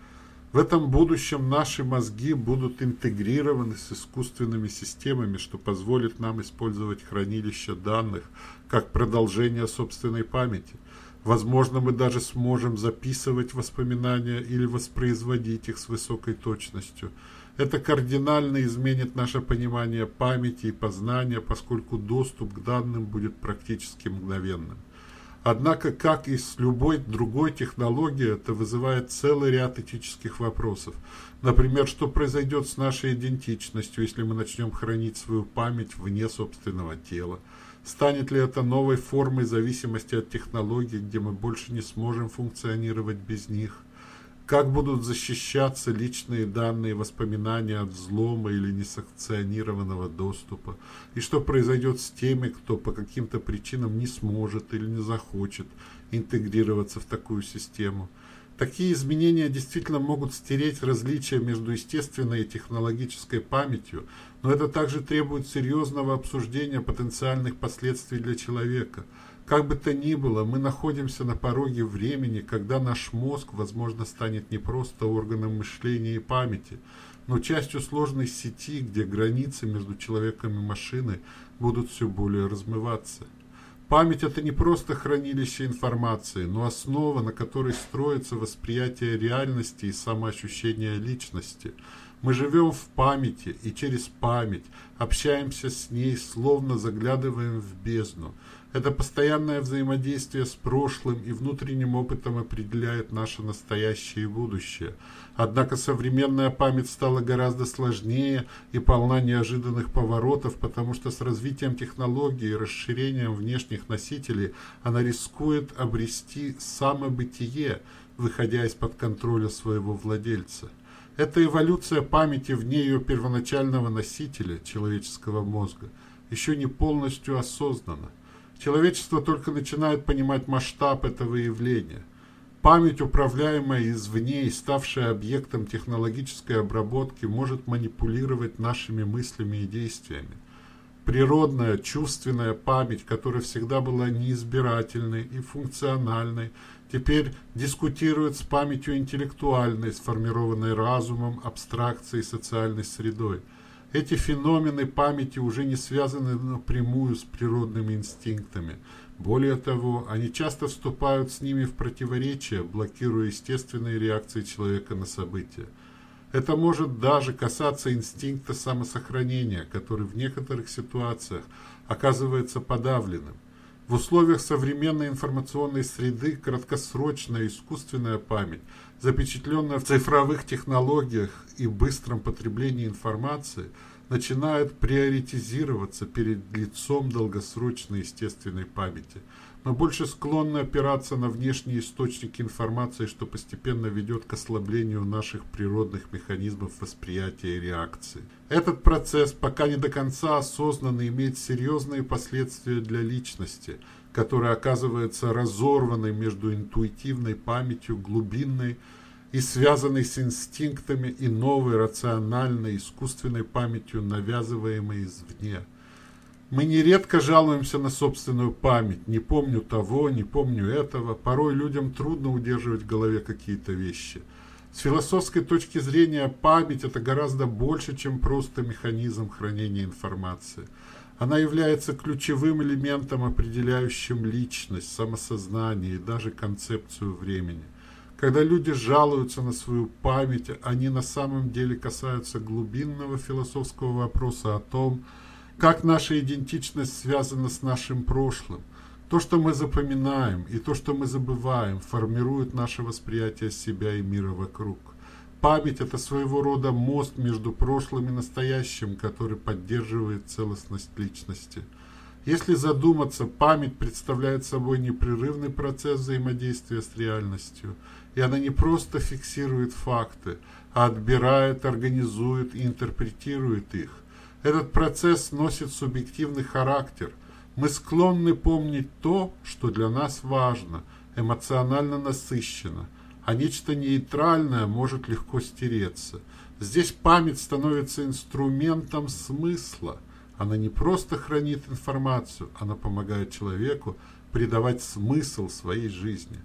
В этом будущем наши мозги будут интегрированы с искусственными системами, что позволит нам использовать хранилища данных как продолжение собственной памяти – Возможно, мы даже сможем записывать воспоминания или воспроизводить их с высокой точностью. Это кардинально изменит наше понимание памяти и познания, поскольку доступ к данным будет практически мгновенным. Однако, как и с любой другой технологией, это вызывает целый ряд этических вопросов. Например, что произойдет с нашей идентичностью, если мы начнем хранить свою память вне собственного тела? Станет ли это новой формой зависимости от технологий, где мы больше не сможем функционировать без них? Как будут защищаться личные данные и воспоминания от взлома или несанкционированного доступа? И что произойдет с теми, кто по каким-то причинам не сможет или не захочет интегрироваться в такую систему? Такие изменения действительно могут стереть различия между естественной и технологической памятью, но это также требует серьезного обсуждения потенциальных последствий для человека. Как бы то ни было, мы находимся на пороге времени, когда наш мозг, возможно, станет не просто органом мышления и памяти, но частью сложной сети, где границы между человеком и машиной будут все более размываться. Память – это не просто хранилище информации, но основа, на которой строится восприятие реальности и самоощущение личности. Мы живем в памяти и через память общаемся с ней, словно заглядываем в бездну – это постоянное взаимодействие с прошлым и внутренним опытом определяет наше настоящее и будущее. Однако современная память стала гораздо сложнее и полна неожиданных поворотов, потому что с развитием технологий и расширением внешних носителей она рискует обрести самобытие, выходя из-под контроля своего владельца. Эта эволюция памяти вне ее первоначального носителя, человеческого мозга, еще не полностью осознана. Человечество только начинает понимать масштаб этого явления. Память, управляемая извне и ставшая объектом технологической обработки, может манипулировать нашими мыслями и действиями. Природная, чувственная память, которая всегда была неизбирательной и функциональной, теперь дискутирует с памятью интеллектуальной, сформированной разумом, абстракцией, социальной средой. Эти феномены памяти уже не связаны напрямую с природными инстинктами. Более того, они часто вступают с ними в противоречие, блокируя естественные реакции человека на события. Это может даже касаться инстинкта самосохранения, который в некоторых ситуациях оказывается подавленным. В условиях современной информационной среды краткосрочная искусственная память, запечатленная в цифровых технологиях и быстром потреблении информации, начинает приоритизироваться перед лицом долгосрочной естественной памяти – мы больше склонны опираться на внешние источники информации, что постепенно ведет к ослаблению наших природных механизмов восприятия и реакции. Этот процесс пока не до конца осознанно имеет серьезные последствия для личности, которая оказывается разорванной между интуитивной памятью, глубинной и связанной с инстинктами и новой рациональной искусственной памятью, навязываемой извне. Мы нередко жалуемся на собственную память. Не помню того, не помню этого. Порой людям трудно удерживать в голове какие-то вещи. С философской точки зрения память – это гораздо больше, чем просто механизм хранения информации. Она является ключевым элементом, определяющим личность, самосознание и даже концепцию времени. Когда люди жалуются на свою память, они на самом деле касаются глубинного философского вопроса о том, как наша идентичность связана с нашим прошлым. То, что мы запоминаем, и то, что мы забываем, формирует наше восприятие себя и мира вокруг. Память – это своего рода мост между прошлым и настоящим, который поддерживает целостность личности. Если задуматься, память представляет собой непрерывный процесс взаимодействия с реальностью, и она не просто фиксирует факты, а отбирает, организует и интерпретирует их. Этот процесс носит субъективный характер. Мы склонны помнить то, что для нас важно, эмоционально насыщенно, а нечто нейтральное может легко стереться. Здесь память становится инструментом смысла. Она не просто хранит информацию, она помогает человеку придавать смысл своей жизни.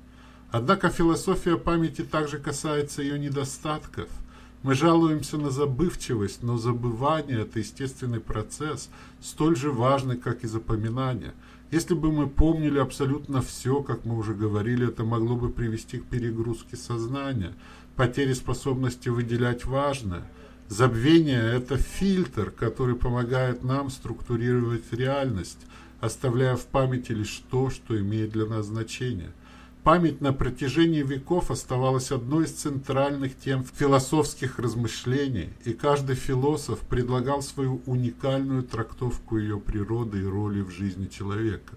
Однако философия памяти также касается ее недостатков – мы жалуемся на забывчивость, но забывание – это естественный процесс, столь же важный, как и запоминание. Если бы мы помнили абсолютно все, как мы уже говорили, это могло бы привести к перегрузке сознания, потере способности выделять важное. Забвение – это фильтр, который помогает нам структурировать реальность, оставляя в памяти лишь то, что имеет для нас значение – Память на протяжении веков оставалась одной из центральных тем философских размышлений, и каждый философ предлагал свою уникальную трактовку ее природы и роли в жизни человека.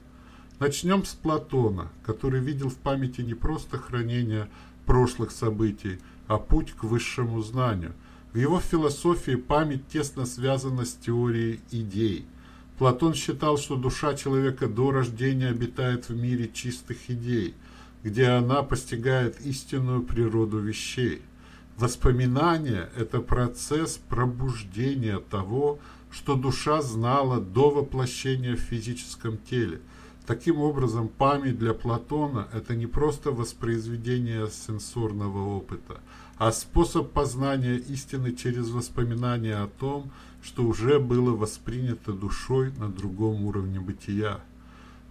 Начнем с Платона, который видел в памяти не просто хранение прошлых событий, а путь к высшему знанию. В его философии память тесно связана с теорией идей. Платон считал, что душа человека до рождения обитает в мире чистых идей – где она постигает истинную природу вещей. Воспоминание – это процесс пробуждения того, что душа знала до воплощения в физическом теле. Таким образом, память для Платона – это не просто воспроизведение сенсорного опыта, а способ познания истины через воспоминания о том, что уже было воспринято душой на другом уровне бытия.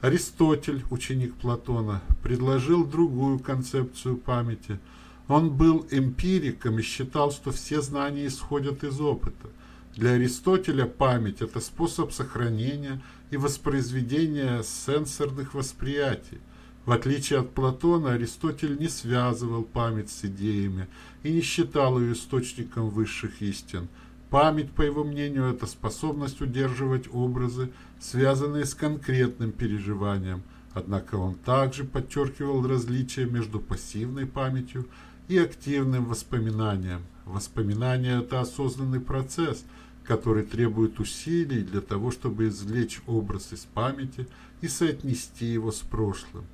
Аристотель, ученик Платона, предложил другую концепцию памяти. Он был эмпириком и считал, что все знания исходят из опыта. Для Аристотеля память – это способ сохранения и воспроизведения сенсорных восприятий. В отличие от Платона, Аристотель не связывал память с идеями и не считал ее источником высших истин – Память, по его мнению, это способность удерживать образы, связанные с конкретным переживанием. Однако он также подчеркивал различия между пассивной памятью и активным воспоминанием. Воспоминание – это осознанный процесс, который требует усилий для того, чтобы извлечь образ из памяти и соотнести его с прошлым.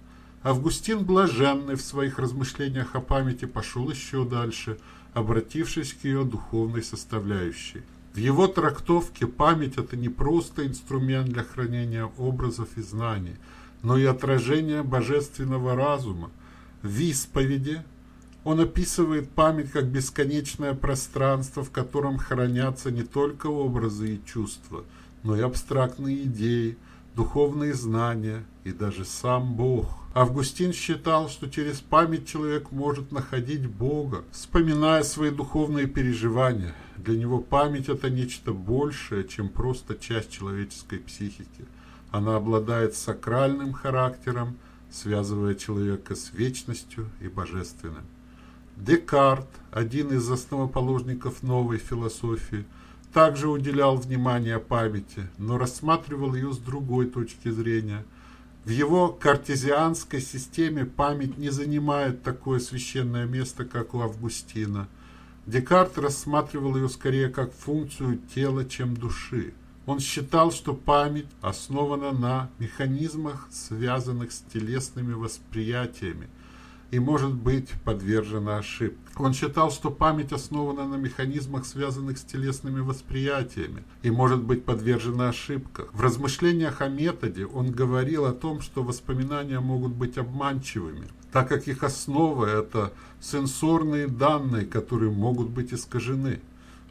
Августин Блаженный в своих размышлениях о памяти пошел еще дальше – обратившись к ее духовной составляющей. В его трактовке память – это не просто инструмент для хранения образов и знаний, но и отражение божественного разума. В исповеди он описывает память как бесконечное пространство, в котором хранятся не только образы и чувства, но и абстрактные идеи, духовные знания и даже сам Бог. Августин считал, что через память человек может находить Бога, вспоминая свои духовные переживания. Для него память – это нечто большее, чем просто часть человеческой психики. Она обладает сакральным характером, связывая человека с вечностью и божественным. Декарт, один из основоположников новой философии, также уделял внимание памяти, но рассматривал ее с другой точки зрения. В его картезианской системе память не занимает такое священное место, как у Августина. Декарт рассматривал ее скорее как функцию тела, чем души. Он считал, что память основана на механизмах, связанных с телесными восприятиями – и может быть подвержена ошибке. Он считал, что память основана на механизмах, связанных с телесными восприятиями, и может быть подвержена ошибкам. В размышлениях о методе он говорил о том, что воспоминания могут быть обманчивыми, так как их основа – это сенсорные данные, которые могут быть искажены.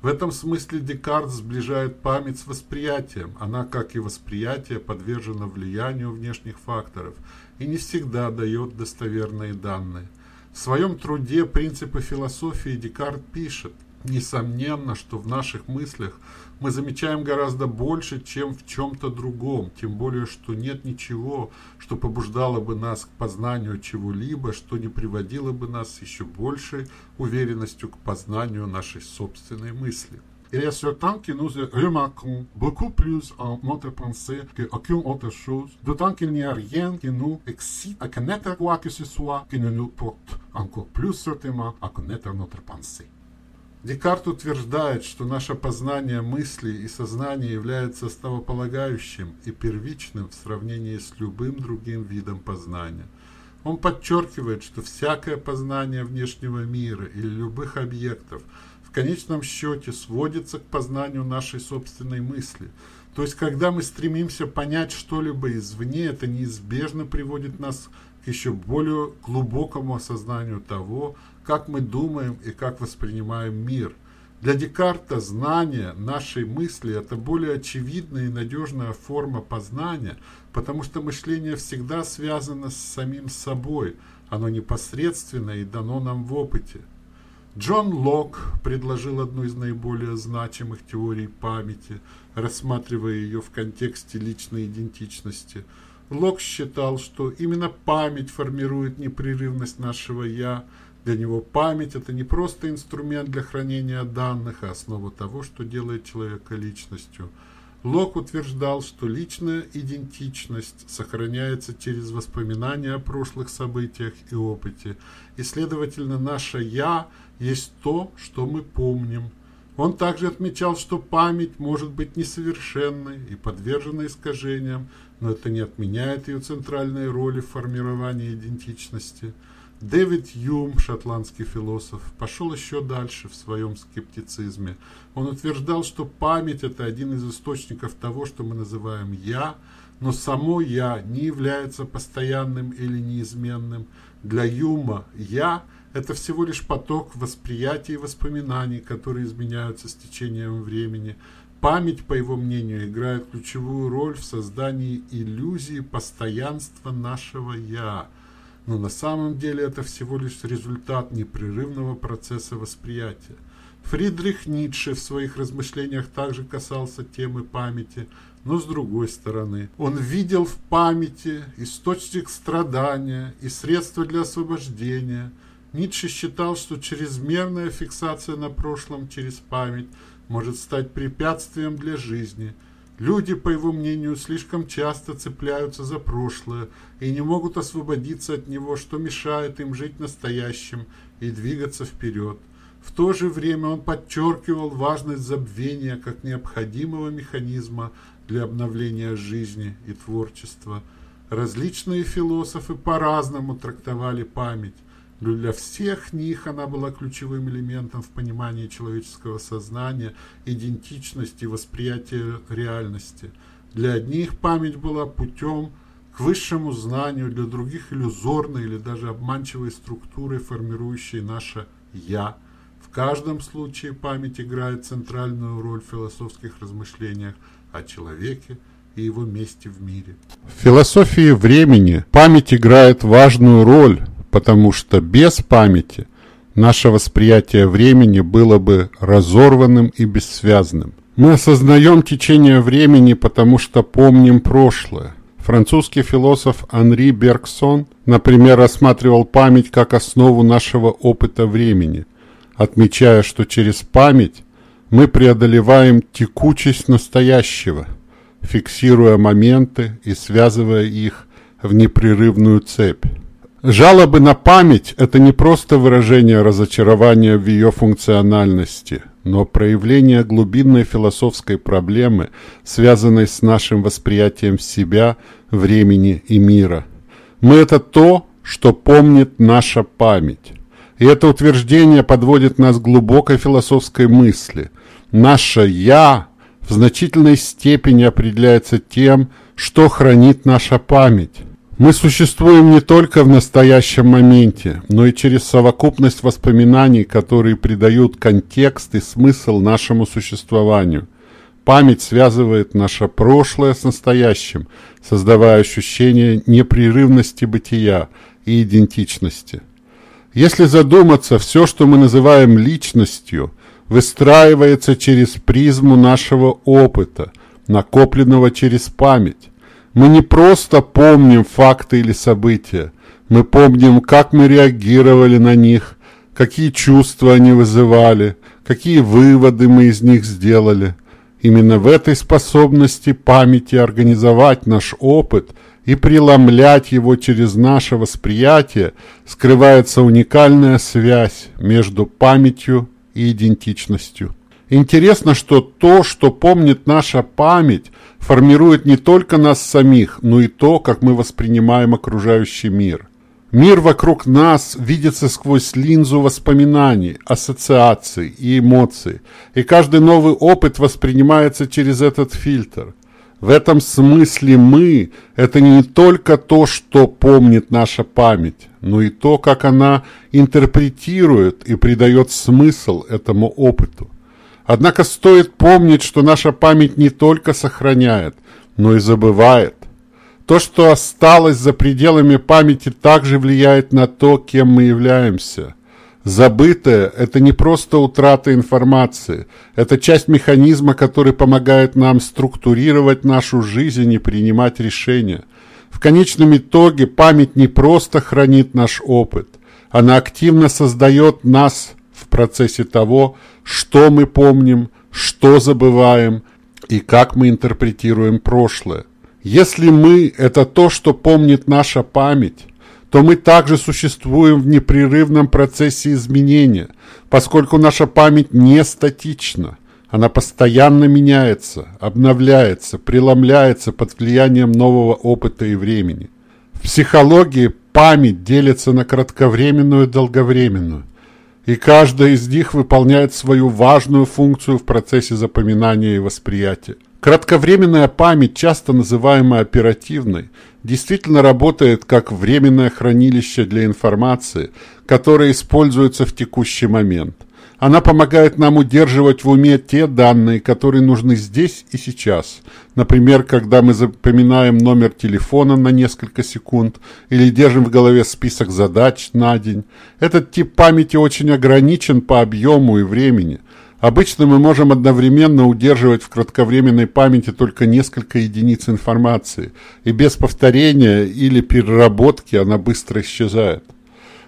В этом смысле Декарт сближает память с восприятием. Она, как и восприятие, подвержена влиянию внешних факторов и не всегда дает достоверные данные. В своем труде «Принципы философии» Декарт пишет, Несомненно, что в наших мыслях мы замечаем гораздо больше, чем в чем-то другом, тем более, что нет ничего, что побуждало бы нас к познанию чего-либо, что не приводило бы нас еще большей уверенностью к познанию нашей собственной мысли. Il est certain que nous remarquons beaucoup plus en notre pensée qu'aucune autre chose, d'autant qu'il n'y a rien qui nous excite à connaître quoi que ce soit qui ne nous porte encore plus certainement à connaître notre pensée. Декарт утверждает, что наше познание мысли и сознания является основополагающим и первичным в сравнении с любым другим видом познания. Он подчеркивает, что всякое познание внешнего мира или любых объектов в конечном счете сводится к познанию нашей собственной мысли. То есть, когда мы стремимся понять что-либо извне, это неизбежно приводит нас к еще более глубокому осознанию того, как мы думаем и как воспринимаем мир. Для Декарта знание нашей мысли – это более очевидная и надежная форма познания, потому что мышление всегда связано с самим собой, оно непосредственно и дано нам в опыте. Джон Лок предложил одну из наиболее значимых теорий памяти, рассматривая ее в контексте личной идентичности. Лок считал, что именно память формирует непрерывность нашего «я», для него память – это не просто инструмент для хранения данных, а основа того, что делает человека личностью. Лок утверждал, что личная идентичность сохраняется через воспоминания о прошлых событиях и опыте, и, следовательно, наше «я» есть то, что мы помним. Он также отмечал, что память может быть несовершенной и подвержена искажениям, но это не отменяет ее центральной роли в формировании идентичности – Дэвид Юм, шотландский философ, пошел еще дальше в своем скептицизме. Он утверждал, что память – это один из источников того, что мы называем «я», но само «я» не является постоянным или неизменным. Для Юма «я» – это всего лишь поток восприятий и воспоминаний, которые изменяются с течением времени. Память, по его мнению, играет ключевую роль в создании иллюзии постоянства нашего «я», но на самом деле это всего лишь результат непрерывного процесса восприятия. Фридрих Ницше в своих размышлениях также касался темы памяти, но с другой стороны. Он видел в памяти источник страдания и средства для освобождения. Ницше считал, что чрезмерная фиксация на прошлом через память может стать препятствием для жизни – Люди, по его мнению, слишком часто цепляются за прошлое и не могут освободиться от него, что мешает им жить настоящим и двигаться вперед. В то же время он подчеркивал важность забвения как необходимого механизма для обновления жизни и творчества. Различные философы по-разному трактовали память. Но для всех них она была ключевым элементом в понимании человеческого сознания, идентичности, восприятия реальности. Для одних память была путем к высшему знанию, для других иллюзорной или даже обманчивой структурой, формирующей наше «я». В каждом случае память играет центральную роль в философских размышлениях о человеке и его месте в мире. В философии времени память играет важную роль, потому что без памяти наше восприятие времени было бы разорванным и бессвязным. Мы осознаем течение времени, потому что помним прошлое. Французский философ Анри Бергсон, например, рассматривал память как основу нашего опыта времени, отмечая, что через память мы преодолеваем текучесть настоящего, фиксируя моменты и связывая их в непрерывную цепь. Жалобы на память – это не просто выражение разочарования в ее функциональности, но проявление глубинной философской проблемы, связанной с нашим восприятием себя, времени и мира. Мы – это то, что помнит наша память. И это утверждение подводит нас к глубокой философской мысли. Наше «я» в значительной степени определяется тем, что хранит наша память. Мы существуем не только в настоящем моменте, но и через совокупность воспоминаний, которые придают контекст и смысл нашему существованию. Память связывает наше прошлое с настоящим, создавая ощущение непрерывности бытия и идентичности. Если задуматься, все, что мы называем личностью, выстраивается через призму нашего опыта, накопленного через память. Мы не просто помним факты или события, мы помним, как мы реагировали на них, какие чувства они вызывали, какие выводы мы из них сделали. Именно в этой способности памяти организовать наш опыт и преломлять его через наше восприятие скрывается уникальная связь между памятью и идентичностью. Интересно, что то, что помнит наша память, формирует не только нас самих, но и то, как мы воспринимаем окружающий мир. Мир вокруг нас видится сквозь линзу воспоминаний, ассоциаций и эмоций, и каждый новый опыт воспринимается через этот фильтр. В этом смысле мы – это не только то, что помнит наша память, но и то, как она интерпретирует и придает смысл этому опыту. Однако стоит помнить, что наша память не только сохраняет, но и забывает. То, что осталось за пределами памяти, также влияет на то, кем мы являемся. Забытое – это не просто утрата информации, это часть механизма, который помогает нам структурировать нашу жизнь и принимать решения. В конечном итоге память не просто хранит наш опыт, она активно создает нас процессе того, что мы помним, что забываем и как мы интерпретируем прошлое. Если мы – это то, что помнит наша память, то мы также существуем в непрерывном процессе изменения, поскольку наша память не статична. Она постоянно меняется, обновляется, преломляется под влиянием нового опыта и времени. В психологии память делится на кратковременную и долговременную и каждая из них выполняет свою важную функцию в процессе запоминания и восприятия. Кратковременная память, часто называемая оперативной, действительно работает как временное хранилище для информации, которая используется в текущий момент – она помогает нам удерживать в уме те данные, которые нужны здесь и сейчас. Например, когда мы запоминаем номер телефона на несколько секунд или держим в голове список задач на день. Этот тип памяти очень ограничен по объему и времени. Обычно мы можем одновременно удерживать в кратковременной памяти только несколько единиц информации, и без повторения или переработки она быстро исчезает.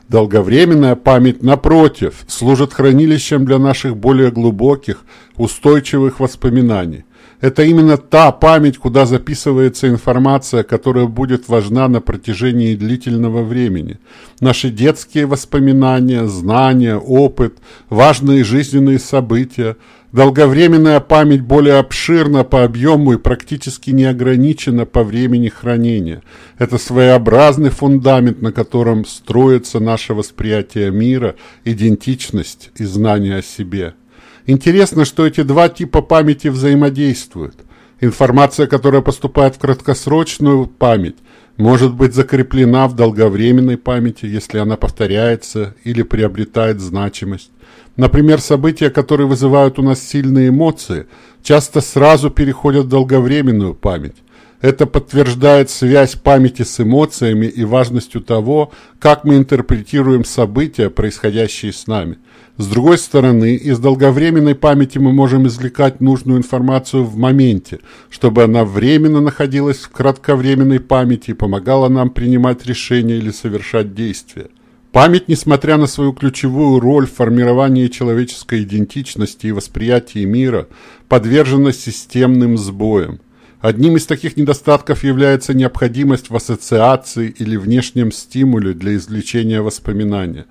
Долговременная память, напротив, служит хранилищем для наших более глубоких, устойчивых воспоминаний. Это именно та память, куда записывается информация, которая будет важна на протяжении длительного времени. Наши детские воспоминания, знания, опыт, важные жизненные события. Долговременная память более обширна по объему и практически не ограничена по времени хранения. Это своеобразный фундамент, на котором строится наше восприятие мира, идентичность и знание о себе. Интересно, что эти два типа памяти взаимодействуют. Информация, которая поступает в краткосрочную память, может быть закреплена в долговременной памяти, если она повторяется или приобретает значимость. Например, события, которые вызывают у нас сильные эмоции, часто сразу переходят в долговременную память. Это подтверждает связь памяти с эмоциями и важностью того, как мы интерпретируем события, происходящие с нами. С другой стороны, из долговременной памяти мы можем извлекать нужную информацию в моменте, чтобы она временно находилась в кратковременной памяти и помогала нам принимать решения или совершать действия. Память, несмотря на свою ключевую роль в формировании человеческой идентичности и восприятии мира, подвержена системным сбоям. Одним из таких недостатков является необходимость в ассоциации или внешнем стимуле для извлечения воспоминания.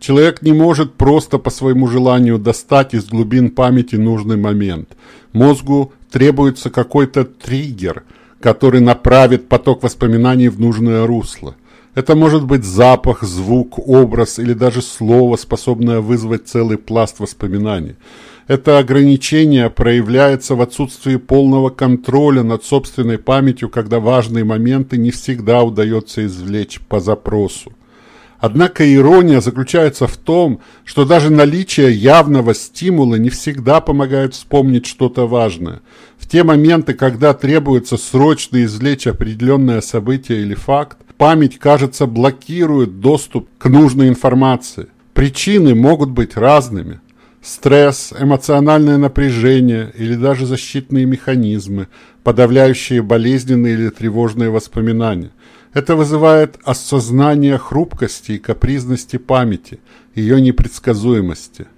Человек не может просто по своему желанию достать из глубин памяти нужный момент. Мозгу требуется какой-то триггер, который направит поток воспоминаний в нужное русло. Это может быть запах, звук, образ или даже слово, способное вызвать целый пласт воспоминаний. Это ограничение проявляется в отсутствии полного контроля над собственной памятью, когда важные моменты не всегда удается извлечь по запросу. Однако ирония заключается в том, что даже наличие явного стимула не всегда помогает вспомнить что-то важное. В те моменты, когда требуется срочно извлечь определенное событие или факт, память, кажется, блокирует доступ к нужной информации. Причины могут быть разными – Стресс, эмоциональное напряжение или даже защитные механизмы, подавляющие болезненные или тревожные воспоминания. Это вызывает осознание хрупкости и капризности памяти, ее непредсказуемости.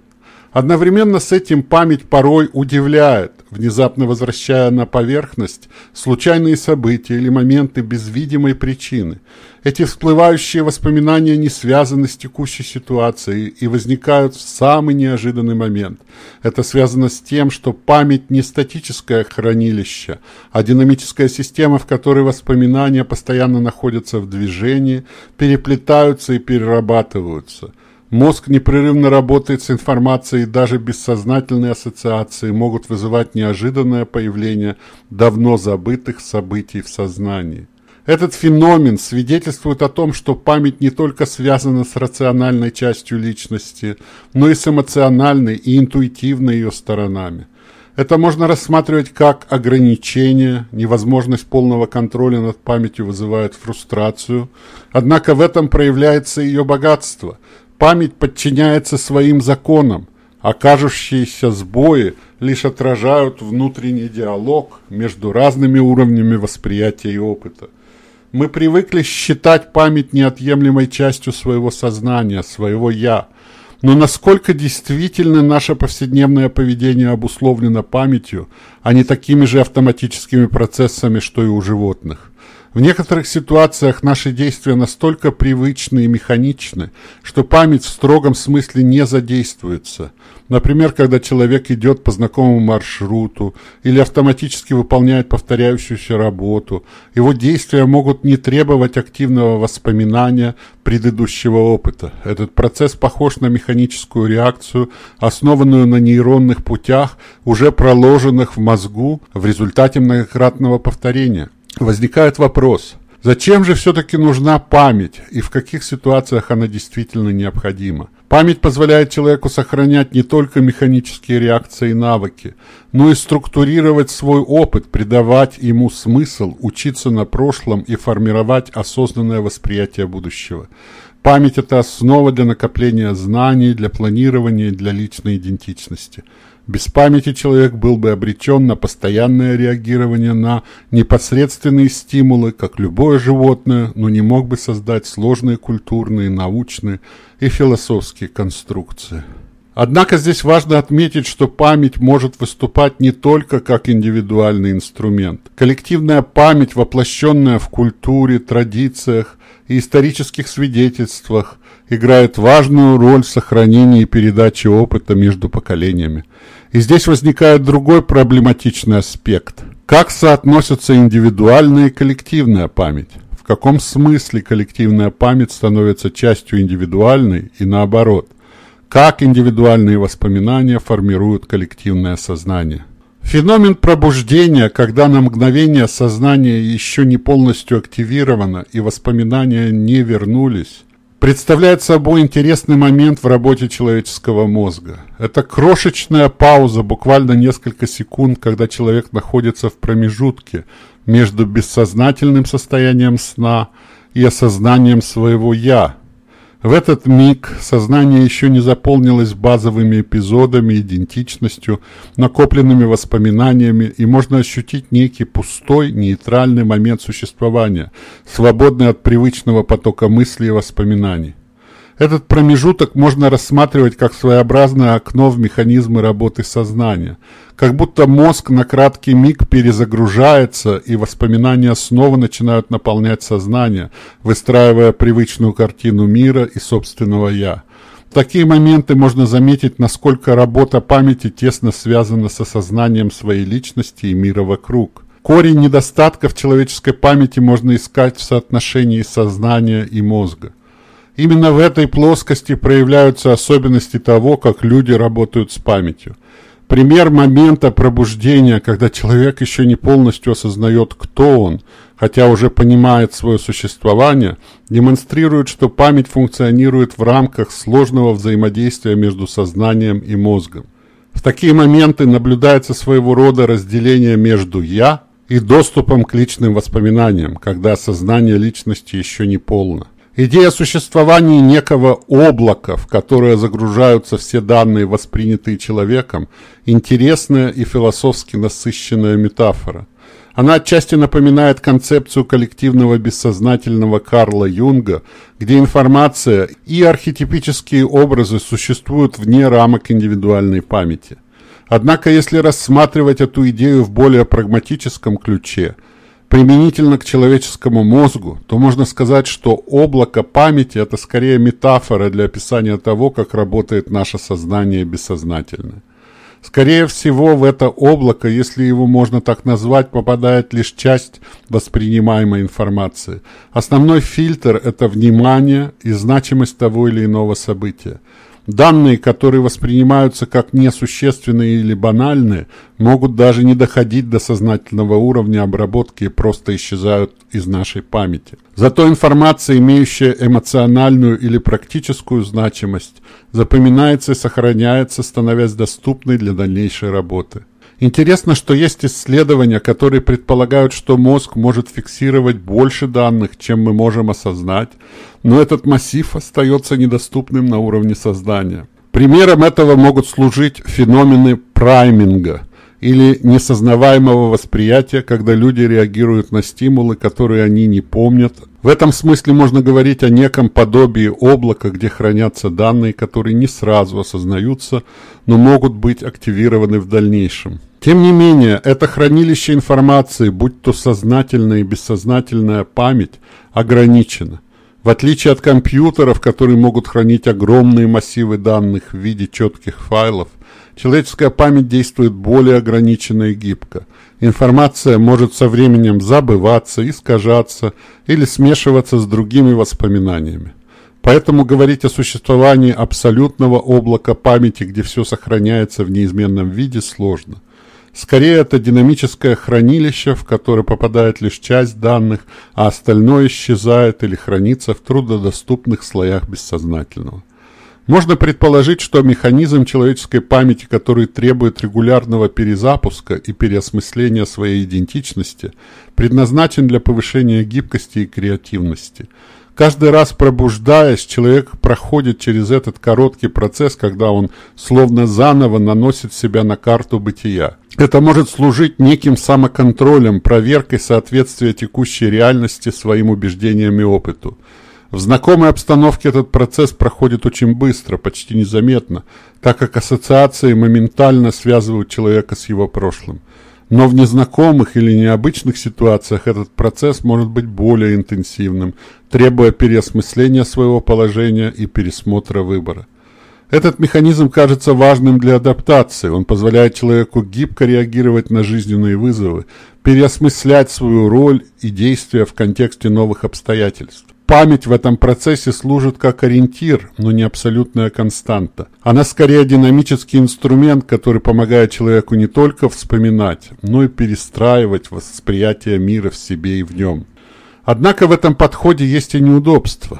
Одновременно с этим память порой удивляет, внезапно возвращая на поверхность случайные события или моменты без видимой причины. Эти всплывающие воспоминания не связаны с текущей ситуацией и возникают в самый неожиданный момент. Это связано с тем, что память не статическое хранилище, а динамическая система, в которой воспоминания постоянно находятся в движении, переплетаются и перерабатываются – Мозг непрерывно работает с информацией, и даже бессознательные ассоциации могут вызывать неожиданное появление давно забытых событий в сознании. Этот феномен свидетельствует о том, что память не только связана с рациональной частью личности, но и с эмоциональной и интуитивной ее сторонами. Это можно рассматривать как ограничение, невозможность полного контроля над памятью вызывает фрустрацию, однако в этом проявляется ее богатство – Память подчиняется своим законам, а сбои лишь отражают внутренний диалог между разными уровнями восприятия и опыта. Мы привыкли считать память неотъемлемой частью своего сознания, своего «я», но насколько действительно наше повседневное поведение обусловлено памятью, а не такими же автоматическими процессами, что и у животных? В некоторых ситуациях наши действия настолько привычны и механичны, что память в строгом смысле не задействуется. Например, когда человек идет по знакомому маршруту или автоматически выполняет повторяющуюся работу, его действия могут не требовать активного воспоминания предыдущего опыта. Этот процесс похож на механическую реакцию, основанную на нейронных путях, уже проложенных в мозгу в результате многократного повторения. Возникает вопрос, зачем же все-таки нужна память и в каких ситуациях она действительно необходима? Память позволяет человеку сохранять не только механические реакции и навыки, но и структурировать свой опыт, придавать ему смысл, учиться на прошлом и формировать осознанное восприятие будущего. Память – это основа для накопления знаний, для планирования, для личной идентичности – без памяти человек был бы обречен на постоянное реагирование на непосредственные стимулы, как любое животное, но не мог бы создать сложные культурные, научные и философские конструкции. Однако здесь важно отметить, что память может выступать не только как индивидуальный инструмент. Коллективная память, воплощенная в культуре, традициях и исторических свидетельствах, играет важную роль в сохранении и передаче опыта между поколениями. И здесь возникает другой проблематичный аспект. Как соотносятся индивидуальная и коллективная память? В каком смысле коллективная память становится частью индивидуальной и наоборот – как индивидуальные воспоминания формируют коллективное сознание. Феномен пробуждения, когда на мгновение сознание еще не полностью активировано и воспоминания не вернулись, представляет собой интересный момент в работе человеческого мозга. Это крошечная пауза, буквально несколько секунд, когда человек находится в промежутке между бессознательным состоянием сна и осознанием своего «я», в этот миг сознание еще не заполнилось базовыми эпизодами, идентичностью, накопленными воспоминаниями, и можно ощутить некий пустой, нейтральный момент существования, свободный от привычного потока мыслей и воспоминаний. Этот промежуток можно рассматривать как своеобразное окно в механизмы работы сознания, как будто мозг на краткий миг перезагружается, и воспоминания снова начинают наполнять сознание, выстраивая привычную картину мира и собственного «я». В такие моменты можно заметить, насколько работа памяти тесно связана с осознанием своей личности и мира вокруг. Корень недостатков человеческой памяти можно искать в соотношении сознания и мозга. Именно в этой плоскости проявляются особенности того, как люди работают с памятью. Пример момента пробуждения, когда человек еще не полностью осознает, кто он, хотя уже понимает свое существование, демонстрирует, что память функционирует в рамках сложного взаимодействия между сознанием и мозгом. В такие моменты наблюдается своего рода разделение между «я» и доступом к личным воспоминаниям, когда сознание личности еще не полно. Идея существования некого облака, в которое загружаются все данные, воспринятые человеком, интересная и философски насыщенная метафора. Она отчасти напоминает концепцию коллективного бессознательного Карла Юнга, где информация и архетипические образы существуют вне рамок индивидуальной памяти. Однако, если рассматривать эту идею в более прагматическом ключе – применительно к человеческому мозгу, то можно сказать, что облако памяти – это скорее метафора для описания того, как работает наше сознание бессознательное. Скорее всего, в это облако, если его можно так назвать, попадает лишь часть воспринимаемой информации. Основной фильтр – это внимание и значимость того или иного события. Данные, которые воспринимаются как несущественные или банальные, могут даже не доходить до сознательного уровня обработки и просто исчезают из нашей памяти. Зато информация, имеющая эмоциональную или практическую значимость, запоминается и сохраняется, становясь доступной для дальнейшей работы. Интересно, что есть исследования, которые предполагают, что мозг может фиксировать больше данных, чем мы можем осознать, но этот массив остается недоступным на уровне создания. Примером этого могут служить феномены прайминга или несознаваемого восприятия, когда люди реагируют на стимулы, которые они не помнят. В этом смысле можно говорить о неком подобии облака, где хранятся данные, которые не сразу осознаются, но могут быть активированы в дальнейшем. Тем не менее, это хранилище информации, будь то сознательная и бессознательная память, ограничено. В отличие от компьютеров, которые могут хранить огромные массивы данных в виде четких файлов, человеческая память действует более ограниченно и гибко. Информация может со временем забываться, искажаться или смешиваться с другими воспоминаниями. Поэтому говорить о существовании абсолютного облака памяти, где все сохраняется в неизменном виде, сложно – Скорее, это динамическое хранилище, в которое попадает лишь часть данных, а остальное исчезает или хранится в труднодоступных слоях бессознательного. Можно предположить, что механизм человеческой памяти, который требует регулярного перезапуска и переосмысления своей идентичности, предназначен для повышения гибкости и креативности – Каждый раз пробуждаясь, человек проходит через этот короткий процесс, когда он словно заново наносит себя на карту бытия. Это может служить неким самоконтролем, проверкой соответствия текущей реальности своим убеждениям и опыту. В знакомой обстановке этот процесс проходит очень быстро, почти незаметно, так как ассоциации моментально связывают человека с его прошлым. Но в незнакомых или необычных ситуациях этот процесс может быть более интенсивным, требуя переосмысления своего положения и пересмотра выбора. Этот механизм кажется важным для адаптации. Он позволяет человеку гибко реагировать на жизненные вызовы, переосмыслять свою роль и действия в контексте новых обстоятельств. Память в этом процессе служит как ориентир, но не абсолютная константа. Она скорее динамический инструмент, который помогает человеку не только вспоминать, но и перестраивать восприятие мира в себе и в нем. Однако в этом подходе есть и неудобства.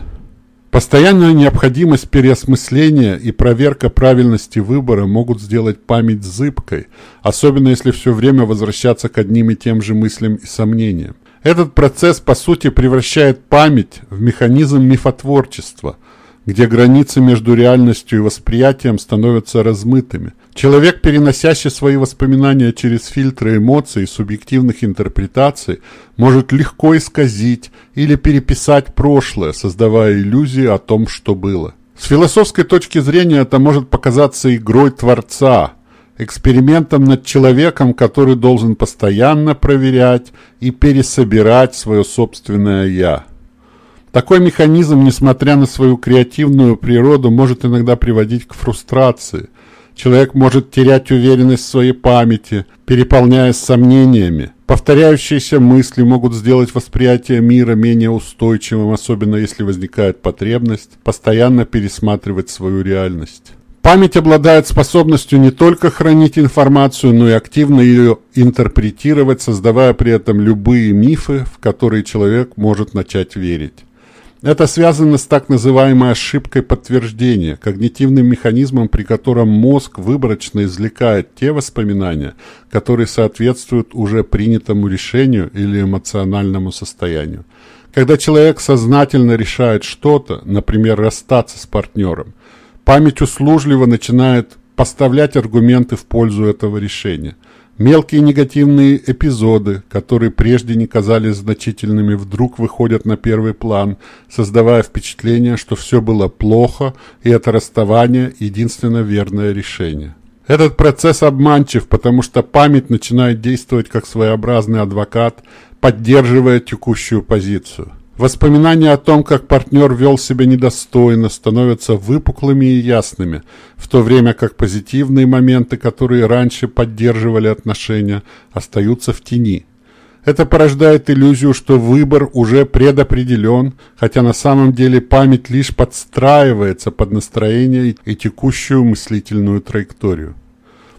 Постоянная необходимость переосмысления и проверка правильности выбора могут сделать память зыбкой, особенно если все время возвращаться к одним и тем же мыслям и сомнениям. Этот процесс, по сути, превращает память в механизм мифотворчества, где границы между реальностью и восприятием становятся размытыми. Человек, переносящий свои воспоминания через фильтры эмоций и субъективных интерпретаций, может легко исказить или переписать прошлое, создавая иллюзии о том, что было. С философской точки зрения это может показаться игрой Творца – экспериментом над человеком, который должен постоянно проверять и пересобирать свое собственное «я». Такой механизм, несмотря на свою креативную природу, может иногда приводить к фрустрации. Человек может терять уверенность в своей памяти, переполняясь сомнениями. Повторяющиеся мысли могут сделать восприятие мира менее устойчивым, особенно если возникает потребность постоянно пересматривать свою реальность. Память обладает способностью не только хранить информацию, но и активно ее интерпретировать, создавая при этом любые мифы, в которые человек может начать верить. Это связано с так называемой ошибкой подтверждения, когнитивным механизмом, при котором мозг выборочно извлекает те воспоминания, которые соответствуют уже принятому решению или эмоциональному состоянию. Когда человек сознательно решает что-то, например, расстаться с партнером, Память услужливо начинает поставлять аргументы в пользу этого решения. Мелкие негативные эпизоды, которые прежде не казались значительными, вдруг выходят на первый план, создавая впечатление, что все было плохо, и это расставание – единственно верное решение. Этот процесс обманчив, потому что память начинает действовать как своеобразный адвокат, поддерживая текущую позицию. Воспоминания о том, как партнер вел себя недостойно, становятся выпуклыми и ясными, в то время как позитивные моменты, которые раньше поддерживали отношения, остаются в тени. Это порождает иллюзию, что выбор уже предопределен, хотя на самом деле память лишь подстраивается под настроение и текущую мыслительную траекторию.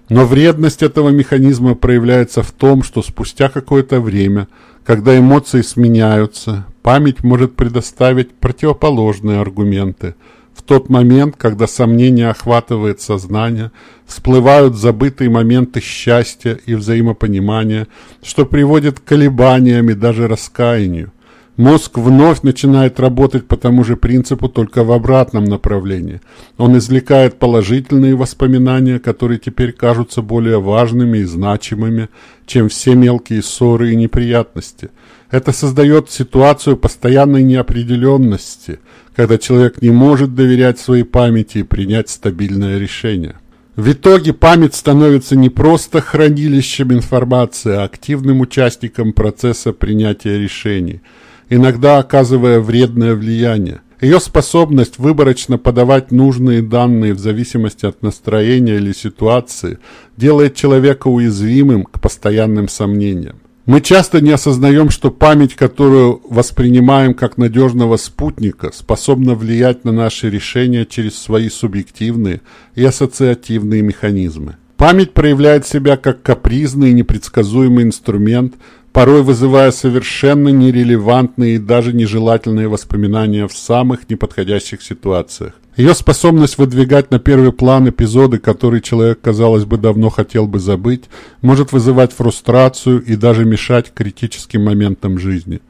Но вредность этого механизма проявляется в том, что спустя какое-то время, когда эмоции сменяются, Память может предоставить противоположные аргументы. В тот момент, когда сомнение охватывает сознание, всплывают забытые моменты счастья и взаимопонимания, что приводит к колебаниям и даже раскаянию. Мозг вновь начинает работать по тому же принципу, только в обратном направлении. Он извлекает положительные воспоминания, которые теперь кажутся более важными и значимыми, чем все мелкие ссоры и неприятности – это создает ситуацию постоянной неопределенности, когда человек не может доверять своей памяти и принять стабильное решение. В итоге память становится не просто хранилищем информации, а активным участником процесса принятия решений, иногда оказывая вредное влияние. Ее способность выборочно подавать нужные данные в зависимости от настроения или ситуации делает человека уязвимым к постоянным сомнениям. Мы часто не осознаем, что память, которую воспринимаем как надежного спутника, способна влиять на наши решения через свои субъективные и ассоциативные механизмы. Память проявляет себя как капризный и непредсказуемый инструмент, порой вызывая совершенно нерелевантные и даже нежелательные воспоминания в самых неподходящих ситуациях. Ее способность выдвигать на первый план эпизоды, которые человек, казалось бы, давно хотел бы забыть, может вызывать фрустрацию и даже мешать критическим моментам жизни.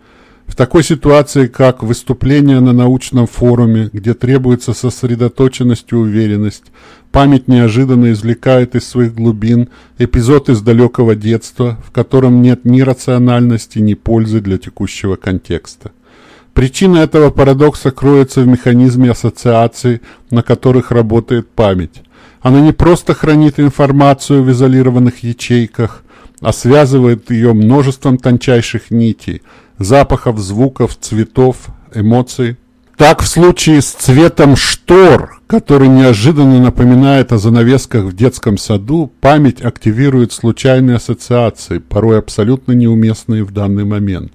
В такой ситуации, как выступление на научном форуме, где требуется сосредоточенность и уверенность, память неожиданно извлекает из своих глубин эпизод из далекого детства, в котором нет ни рациональности, ни пользы для текущего контекста. Причина этого парадокса кроется в механизме ассоциаций, на которых работает память. Она не просто хранит информацию в изолированных ячейках, а связывает ее множеством тончайших нитей, запахов, звуков, цветов, эмоций. Так в случае с цветом штор, который неожиданно напоминает о занавесках в детском саду, память активирует случайные ассоциации, порой абсолютно неуместные в данный момент.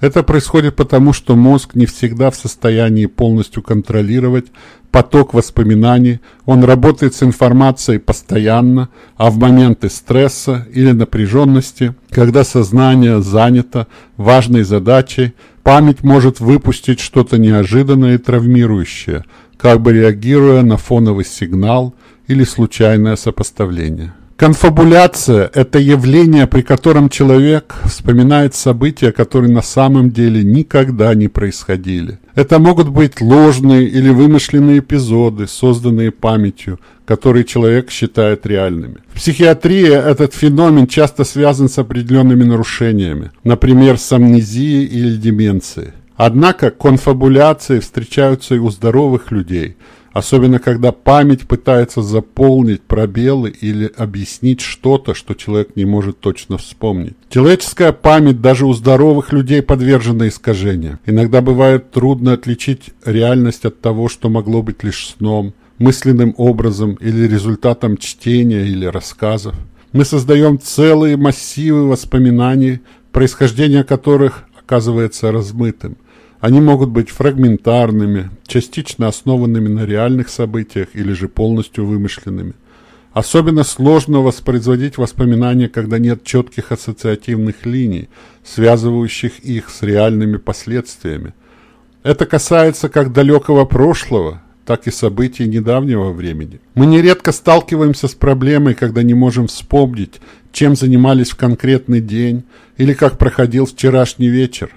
Это происходит потому, что мозг не всегда в состоянии полностью контролировать поток воспоминаний, он работает с информацией постоянно, а в моменты стресса или напряженности, когда сознание занято важной задачей, память может выпустить что-то неожиданное и травмирующее, как бы реагируя на фоновый сигнал или случайное сопоставление. Конфабуляция – это явление, при котором человек вспоминает события, которые на самом деле никогда не происходили. Это могут быть ложные или вымышленные эпизоды, созданные памятью, которые человек считает реальными. В психиатрии этот феномен часто связан с определенными нарушениями, например, с амнезией или деменцией. Однако конфабуляции встречаются и у здоровых людей – Особенно, когда память пытается заполнить пробелы или объяснить что-то, что человек не может точно вспомнить. Человеческая память даже у здоровых людей подвержена искажениям. Иногда бывает трудно отличить реальность от того, что могло быть лишь сном, мысленным образом или результатом чтения или рассказов. Мы создаем целые массивы воспоминаний, происхождение которых оказывается размытым – они могут быть фрагментарными, частично основанными на реальных событиях или же полностью вымышленными. Особенно сложно воспроизводить воспоминания, когда нет четких ассоциативных линий, связывающих их с реальными последствиями. Это касается как далекого прошлого, так и событий недавнего времени. Мы нередко сталкиваемся с проблемой, когда не можем вспомнить, чем занимались в конкретный день или как проходил вчерашний вечер.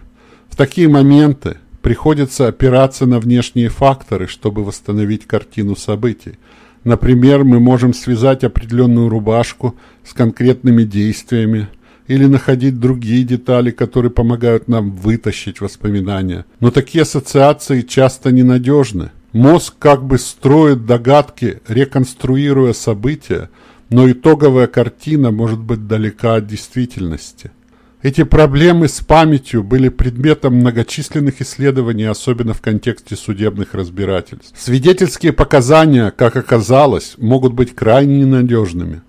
В такие моменты приходится опираться на внешние факторы, чтобы восстановить картину событий. Например, мы можем связать определенную рубашку с конкретными действиями или находить другие детали, которые помогают нам вытащить воспоминания. Но такие ассоциации часто ненадежны. Мозг как бы строит догадки, реконструируя события, но итоговая картина может быть далека от действительности. Эти проблемы с памятью были предметом многочисленных исследований, особенно в контексте судебных разбирательств. Свидетельские показания, как оказалось, могут быть крайне ненадежными.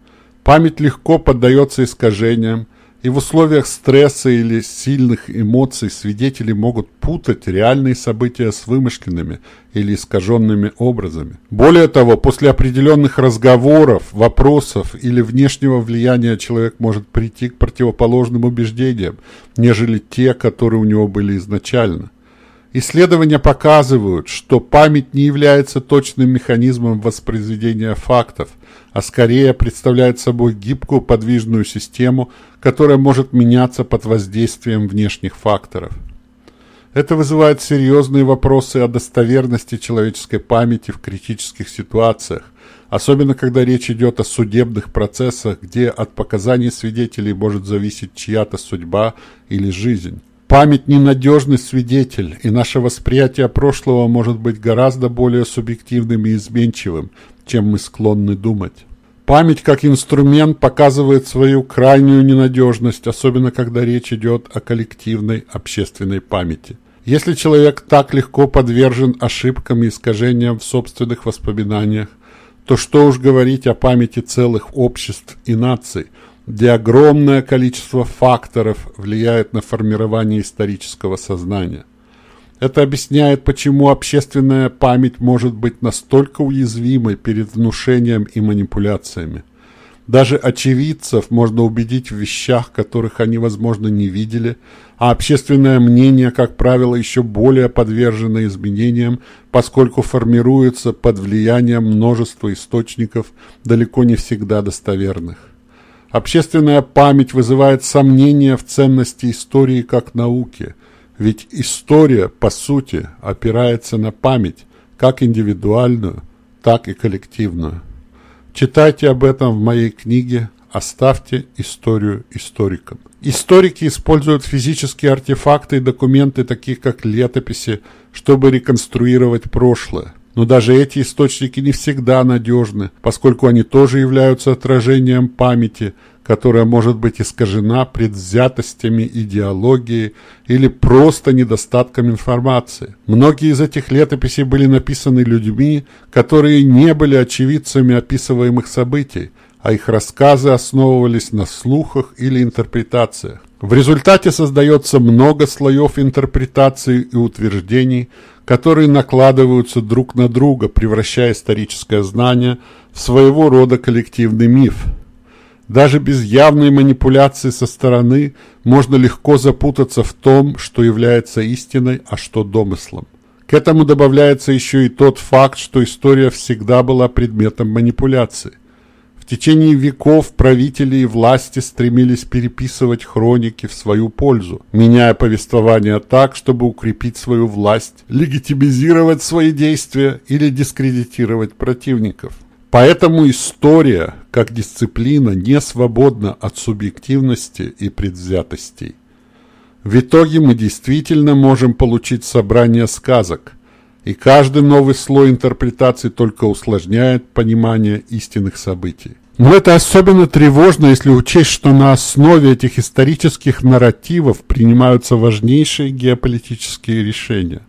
Память легко поддается искажениям, и в условиях стресса или сильных эмоций свидетели могут путать реальные события с вымышленными или искаженными образами. Более того, после определенных разговоров, вопросов или внешнего влияния человек может прийти к противоположным убеждениям, нежели те, которые у него были изначально. Исследования показывают, что память не является точным механизмом воспроизведения фактов, а скорее представляет собой гибкую подвижную систему, которая может меняться под воздействием внешних факторов. Это вызывает серьезные вопросы о достоверности человеческой памяти в критических ситуациях, особенно когда речь идет о судебных процессах, где от показаний свидетелей может зависеть чья-то судьба или жизнь. Память – ненадежный свидетель, и наше восприятие прошлого может быть гораздо более субъективным и изменчивым, чем мы склонны думать. Память как инструмент показывает свою крайнюю ненадежность, особенно когда речь идет о коллективной общественной памяти. Если человек так легко подвержен ошибкам и искажениям в собственных воспоминаниях, то что уж говорить о памяти целых обществ и наций – где огромное количество факторов влияет на формирование исторического сознания. Это объясняет, почему общественная память может быть настолько уязвимой перед внушением и манипуляциями. Даже очевидцев можно убедить в вещах, которых они, возможно, не видели, а общественное мнение, как правило, еще более подвержено изменениям, поскольку формируется под влиянием множества источников, далеко не всегда достоверных. Общественная память вызывает сомнения в ценности истории как науки, ведь история, по сути, опирается на память, как индивидуальную, так и коллективную. Читайте об этом в моей книге оставьте историю историкам. Историки используют физические артефакты и документы, такие как летописи, чтобы реконструировать прошлое. Но даже эти источники не всегда надежны, поскольку они тоже являются отражением памяти, которая может быть искажена предвзятостями идеологии или просто недостатком информации. Многие из этих летописей были написаны людьми, которые не были очевидцами описываемых событий, а их рассказы основывались на слухах или интерпретациях. В результате создается много слоев интерпретаций и утверждений, которые накладываются друг на друга, превращая историческое знание в своего рода коллективный миф. Даже без явной манипуляции со стороны можно легко запутаться в том, что является истиной, а что домыслом. К этому добавляется еще и тот факт, что история всегда была предметом манипуляции. В течение веков правители и власти стремились переписывать хроники в свою пользу, меняя повествование так, чтобы укрепить свою власть, легитимизировать свои действия или дискредитировать противников. Поэтому история, как дисциплина, не свободна от субъективности и предвзятостей. В итоге мы действительно можем получить собрание сказок – и каждый новый слой интерпретации только усложняет понимание истинных событий. Но это особенно тревожно, если учесть, что на основе этих исторических нарративов принимаются важнейшие геополитические решения.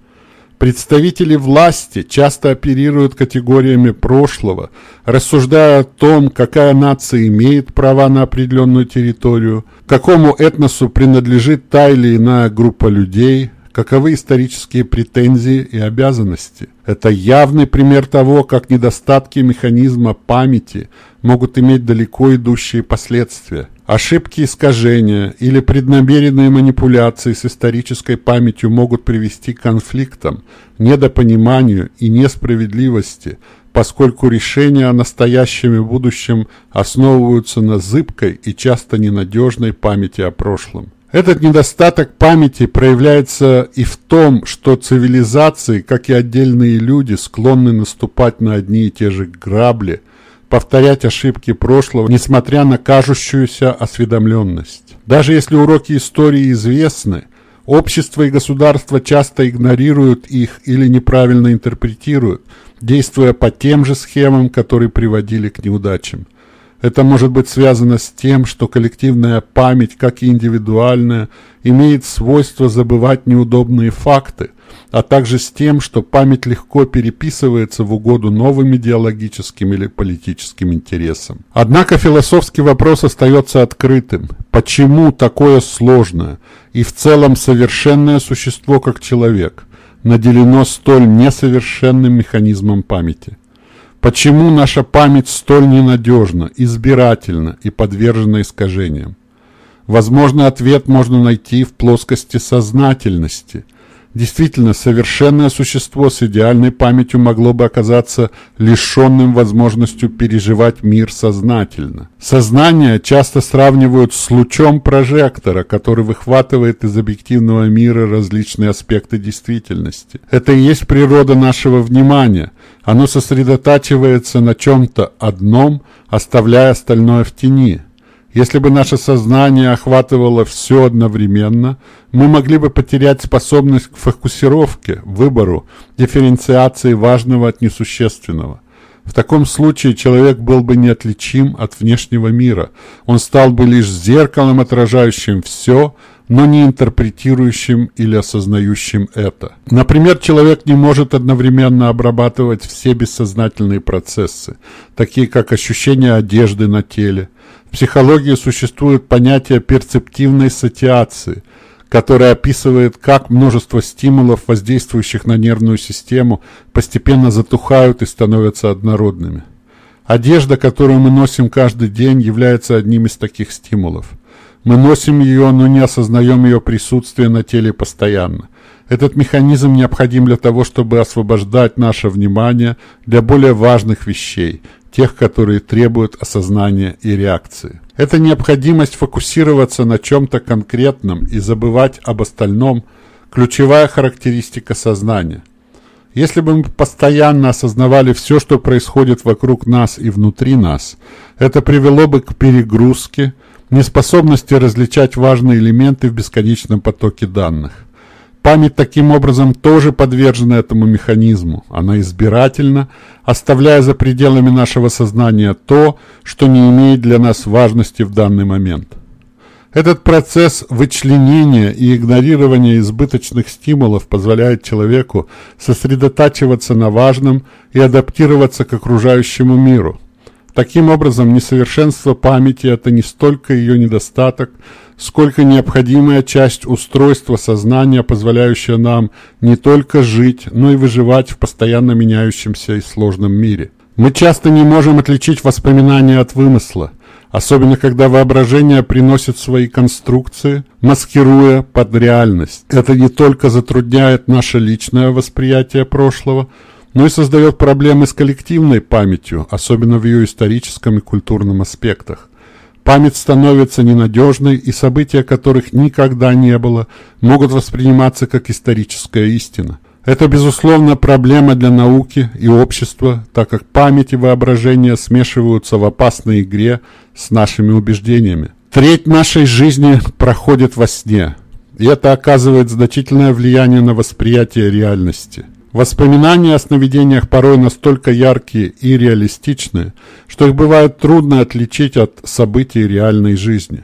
Представители власти часто оперируют категориями прошлого, рассуждая о том, какая нация имеет права на определенную территорию, какому этносу принадлежит та или иная группа людей, каковы исторические претензии и обязанности. Это явный пример того, как недостатки механизма памяти могут иметь далеко идущие последствия. Ошибки искажения или преднамеренные манипуляции с исторической памятью могут привести к конфликтам, недопониманию и несправедливости, поскольку решения о настоящем и будущем основываются на зыбкой и часто ненадежной памяти о прошлом. Этот недостаток памяти проявляется и в том, что цивилизации, как и отдельные люди, склонны наступать на одни и те же грабли, повторять ошибки прошлого, несмотря на кажущуюся осведомленность. Даже если уроки истории известны, общество и государство часто игнорируют их или неправильно интерпретируют, действуя по тем же схемам, которые приводили к неудачам. Это может быть связано с тем, что коллективная память, как и индивидуальная, имеет свойство забывать неудобные факты, а также с тем, что память легко переписывается в угоду новым идеологическим или политическим интересам. Однако философский вопрос остается открытым. Почему такое сложное и в целом совершенное существо, как человек, наделено столь несовершенным механизмом памяти? Почему наша память столь ненадежна, избирательна и подвержена искажениям? Возможно, ответ можно найти в плоскости сознательности – Действительно, совершенное существо с идеальной памятью могло бы оказаться лишенным возможностью переживать мир сознательно. Сознание часто сравнивают с лучом прожектора, который выхватывает из объективного мира различные аспекты действительности. Это и есть природа нашего внимания. Оно сосредотачивается на чем-то одном, оставляя остальное в тени. Если бы наше сознание охватывало все одновременно, мы могли бы потерять способность к фокусировке, выбору, дифференциации важного от несущественного. В таком случае человек был бы неотличим от внешнего мира. Он стал бы лишь зеркалом, отражающим все, но не интерпретирующим или осознающим это. Например, человек не может одновременно обрабатывать все бессознательные процессы, такие как ощущение одежды на теле, психологии существует понятие перцептивной сатиации, которое описывает, как множество стимулов, воздействующих на нервную систему, постепенно затухают и становятся однородными. Одежда, которую мы носим каждый день, является одним из таких стимулов. Мы носим ее, но не осознаем ее присутствие на теле постоянно. Этот механизм необходим для того, чтобы освобождать наше внимание для более важных вещей, тех, которые требуют осознания и реакции. Это необходимость фокусироваться на чем-то конкретном и забывать об остальном – ключевая характеристика сознания. Если бы мы постоянно осознавали все, что происходит вокруг нас и внутри нас, это привело бы к перегрузке, неспособности различать важные элементы в бесконечном потоке данных. Память таким образом тоже подвержена этому механизму. Она избирательна, оставляя за пределами нашего сознания то, что не имеет для нас важности в данный момент. Этот процесс вычленения и игнорирования избыточных стимулов позволяет человеку сосредотачиваться на важном и адаптироваться к окружающему миру. Таким образом, несовершенство памяти – это не столько ее недостаток, сколько необходимая часть устройства сознания, позволяющая нам не только жить, но и выживать в постоянно меняющемся и сложном мире. Мы часто не можем отличить воспоминания от вымысла – особенно когда воображение приносит свои конструкции, маскируя под реальность. Это не только затрудняет наше личное восприятие прошлого, но и создает проблемы с коллективной памятью, особенно в ее историческом и культурном аспектах. Память становится ненадежной, и события, которых никогда не было, могут восприниматься как историческая истина. Это, безусловно, проблема для науки и общества, так как память и воображение смешиваются в опасной игре с нашими убеждениями. Треть нашей жизни проходит во сне, и это оказывает значительное влияние на восприятие реальности. Воспоминания о сновидениях порой настолько яркие и реалистичные, что их бывает трудно отличить от событий реальной жизни.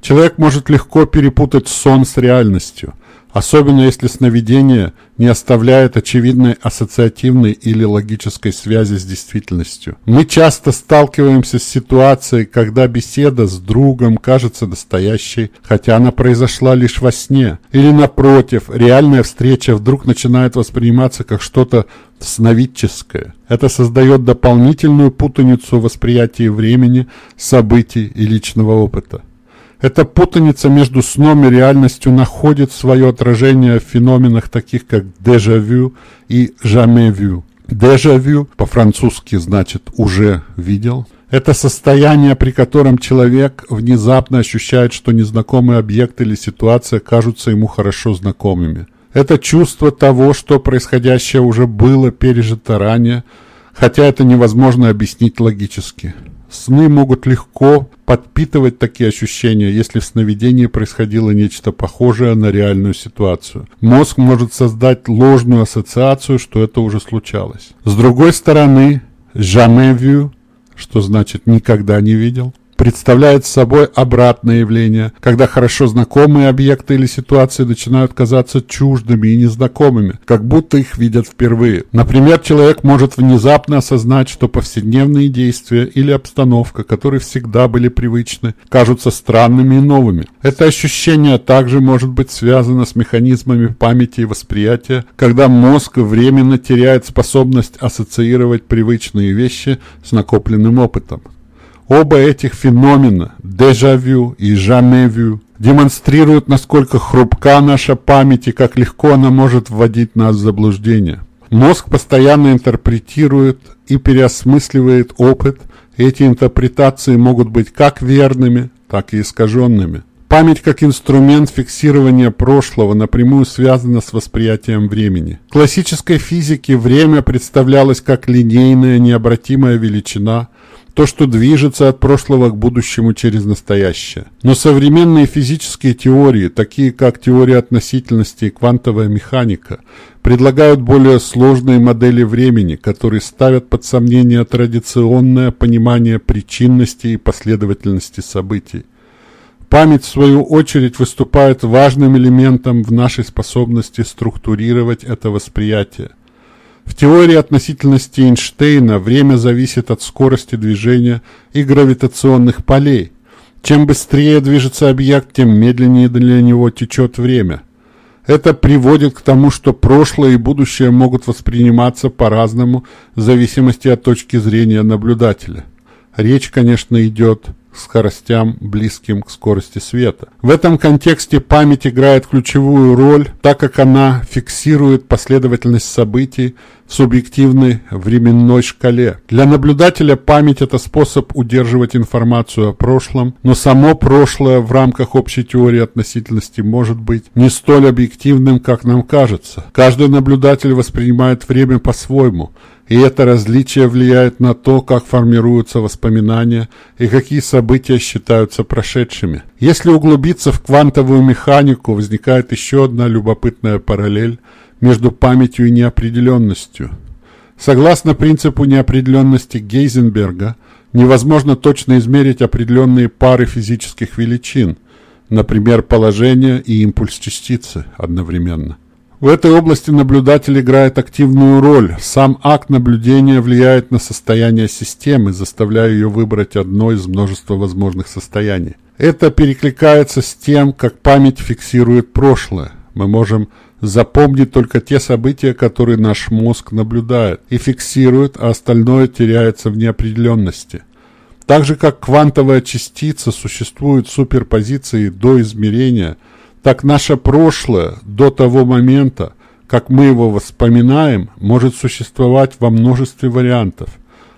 Человек может легко перепутать сон с реальностью – особенно если сновидение не оставляет очевидной ассоциативной или логической связи с действительностью. Мы часто сталкиваемся с ситуацией, когда беседа с другом кажется настоящей, хотя она произошла лишь во сне. Или напротив, реальная встреча вдруг начинает восприниматься как что-то сновидческое. Это создает дополнительную путаницу восприятия времени, событий и личного опыта. Эта путаница между сном и реальностью находит свое отражение в феноменах таких как дежавю и jamais Дежавю по-французски значит «уже видел». Это состояние, при котором человек внезапно ощущает, что незнакомый объект или ситуация кажутся ему хорошо знакомыми. Это чувство того, что происходящее уже было пережито ранее, хотя это невозможно объяснить логически. Сны могут легко подпитывать такие ощущения, если в сновидении происходило нечто похожее на реальную ситуацию. Мозг может создать ложную ассоциацию, что это уже случалось. С другой стороны, jamais vu, что значит никогда не видел, представляет собой обратное явление, когда хорошо знакомые объекты или ситуации начинают казаться чуждыми и незнакомыми, как будто их видят впервые. Например, человек может внезапно осознать, что повседневные действия или обстановка, которые всегда были привычны, кажутся странными и новыми. Это ощущение также может быть связано с механизмами памяти и восприятия, когда мозг временно теряет способность ассоциировать привычные вещи с накопленным опытом. Оба этих феномена, дежавю и jamais демонстрируют, насколько хрупка наша память и как легко она может вводить нас в заблуждение. Мозг постоянно интерпретирует и переосмысливает опыт, эти интерпретации могут быть как верными, так и искаженными. Память как инструмент фиксирования прошлого напрямую связана с восприятием времени. В классической физике время представлялось как линейная необратимая величина – то, что движется от прошлого к будущему через настоящее. Но современные физические теории, такие как теория относительности и квантовая механика, предлагают более сложные модели времени, которые ставят под сомнение традиционное понимание причинности и последовательности событий. Память, в свою очередь, выступает важным элементом в нашей способности структурировать это восприятие. В теории относительности Эйнштейна время зависит от скорости движения и гравитационных полей. Чем быстрее движется объект, тем медленнее для него течет время. Это приводит к тому, что прошлое и будущее могут восприниматься по-разному в зависимости от точки зрения наблюдателя. Речь, конечно, идет скоростям, близким к скорости света. В этом контексте память играет ключевую роль, так как она фиксирует последовательность событий в субъективной временной шкале. Для наблюдателя память – это способ удерживать информацию о прошлом, но само прошлое в рамках общей теории относительности может быть не столь объективным, как нам кажется. Каждый наблюдатель воспринимает время по-своему – и это различие влияет на то, как формируются воспоминания и какие события считаются прошедшими. Если углубиться в квантовую механику, возникает еще одна любопытная параллель между памятью и неопределенностью. Согласно принципу неопределенности Гейзенберга, невозможно точно измерить определенные пары физических величин, например, положение и импульс частицы одновременно. В этой области наблюдатель играет активную роль. Сам акт наблюдения влияет на состояние системы, заставляя ее выбрать одно из множества возможных состояний. Это перекликается с тем, как память фиксирует прошлое. Мы можем запомнить только те события, которые наш мозг наблюдает и фиксирует, а остальное теряется в неопределенности. Так же, как квантовая частица существует в суперпозиции до измерения – так наше прошлое до того момента, как мы его вспоминаем, может существовать во множестве вариантов.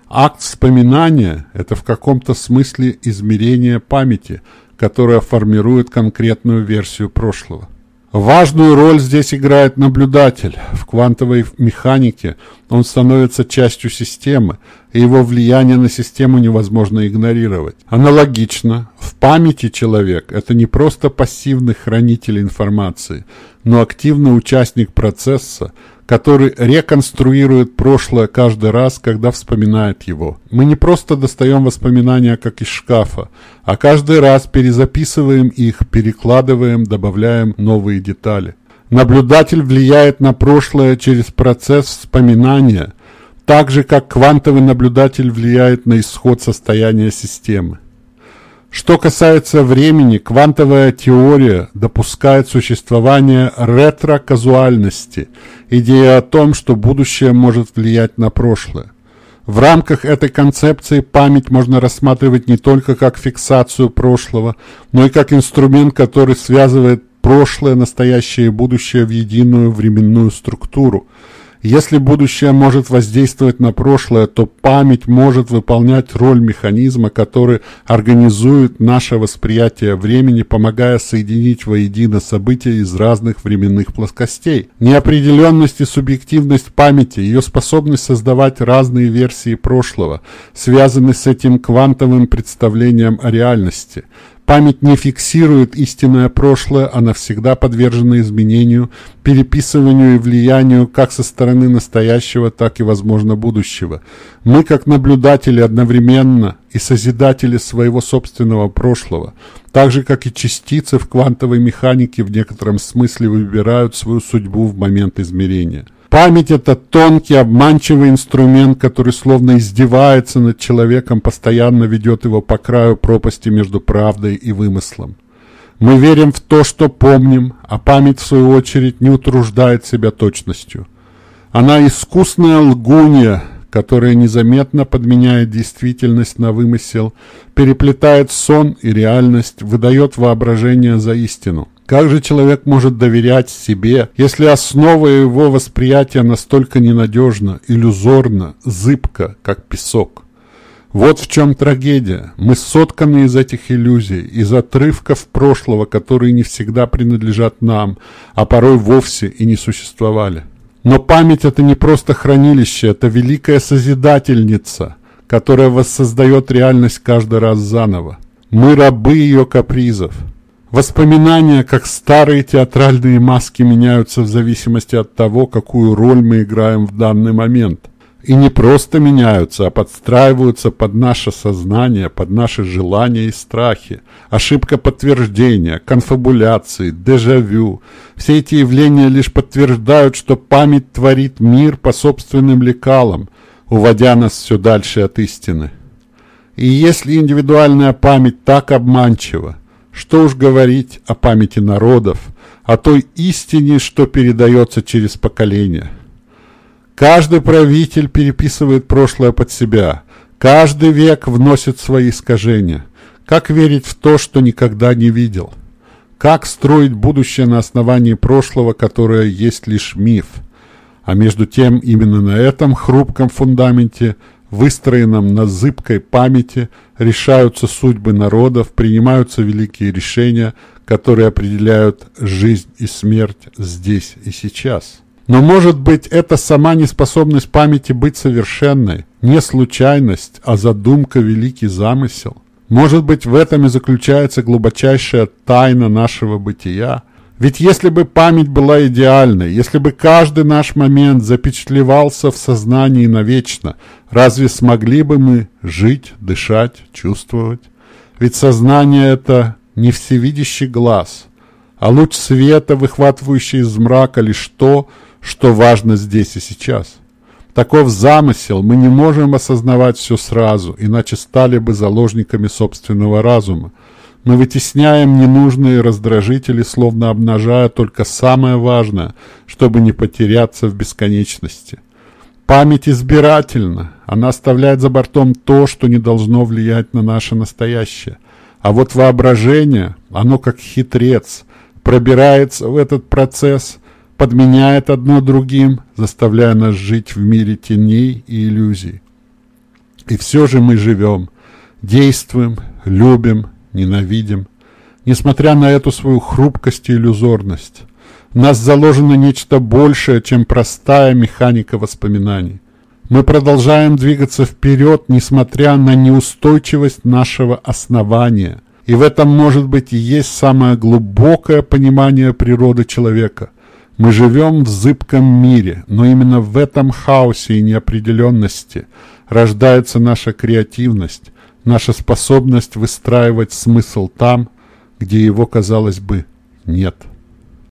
Акт вспоминания – это в каком-то смысле измерение памяти, которая формирует конкретную версию прошлого. Важную роль здесь играет наблюдатель. В квантовой механике он становится частью системы, и его влияние на систему невозможно игнорировать. Аналогично, в памяти человек – это не просто пассивный хранитель информации, но активный участник процесса, который реконструирует прошлое каждый раз, когда вспоминает его. Мы не просто достаем воспоминания как из шкафа, а каждый раз перезаписываем их, перекладываем, добавляем новые детали. Наблюдатель влияет на прошлое через процесс вспоминания, так же как квантовый наблюдатель влияет на исход состояния системы. Что касается времени, квантовая теория допускает существование ретро-казуальности, идея о том, что будущее может влиять на прошлое. В рамках этой концепции память можно рассматривать не только как фиксацию прошлого, но и как инструмент, который связывает прошлое, настоящее и будущее в единую временную структуру – если будущее может воздействовать на прошлое, то память может выполнять роль механизма, который организует наше восприятие времени, помогая соединить воедино события из разных временных плоскостей. Неопределенность и субъективность памяти, ее способность создавать разные версии прошлого, связаны с этим квантовым представлением о реальности – Память не фиксирует истинное прошлое, она всегда подвержена изменению, переписыванию и влиянию как со стороны настоящего, так и, возможно, будущего. Мы, как наблюдатели, одновременно и созидатели своего собственного прошлого, так же, как и частицы в квантовой механике в некотором смысле выбирают свою судьбу в момент измерения. Память – это тонкий, обманчивый инструмент, который словно издевается над человеком, постоянно ведет его по краю пропасти между правдой и вымыслом. Мы верим в то, что помним, а память, в свою очередь, не утруждает себя точностью. Она искусная лгунья, которая незаметно подменяет действительность на вымысел, переплетает сон и реальность, выдает воображение за истину. Как же человек может доверять себе, если основа его восприятия настолько ненадежна, иллюзорна, зыбка, как песок? Вот в чем трагедия. Мы сотканы из этих иллюзий, из отрывков прошлого, которые не всегда принадлежат нам, а порой вовсе и не существовали. Но память – это не просто хранилище, это великая созидательница, которая воссоздает реальность каждый раз заново. Мы рабы ее капризов. Воспоминания, как старые театральные маски, меняются в зависимости от того, какую роль мы играем в данный момент. И не просто меняются, а подстраиваются под наше сознание, под наши желания и страхи. Ошибка подтверждения, конфабуляции, дежавю. Все эти явления лишь подтверждают, что память творит мир по собственным лекалам, уводя нас все дальше от истины. И если индивидуальная память так обманчива, что уж говорить о памяти народов, о той истине, что передается через поколения. Каждый правитель переписывает прошлое под себя, каждый век вносит свои искажения, Как верить в то, что никогда не видел? Как строить будущее на основании прошлого, которое есть лишь миф? А между тем, именно на этом хрупком фундаменте, выстроенном на зыбкой памяти, решаются судьбы народов, принимаются великие решения, которые определяют жизнь и смерть здесь и сейчас. Но, может быть, это сама неспособность памяти быть совершенной, не случайность, а задумка, великий замысел? Может быть, в этом и заключается глубочайшая тайна нашего бытия? Ведь если бы память была идеальной, если бы каждый наш момент запечатлевался в сознании навечно, разве смогли бы мы жить, дышать, чувствовать? Ведь сознание — это не всевидящий глаз, а луч света, выхватывающий из мрака лишь то, что важно здесь и сейчас. Таков замысел, мы не можем осознавать все сразу, иначе стали бы заложниками собственного разума. Мы вытесняем ненужные раздражители, словно обнажая только самое важное, чтобы не потеряться в бесконечности. Память избирательна, она оставляет за бортом то, что не должно влиять на наше настоящее. А вот воображение, оно как хитрец, пробирается в этот процесс – подменяет одно другим, заставляя нас жить в мире теней и иллюзий. И все же мы живем, действуем, любим, ненавидим, несмотря на эту свою хрупкость и иллюзорность. В нас заложено нечто большее, чем простая механика воспоминаний. Мы продолжаем двигаться вперед, несмотря на неустойчивость нашего основания. И в этом, может быть, и есть самое глубокое понимание природы человека. Мы живем в зыбком мире, но именно в этом хаосе и неопределенности рождается наша креативность, наша способность выстраивать смысл там, где его, казалось бы, нет.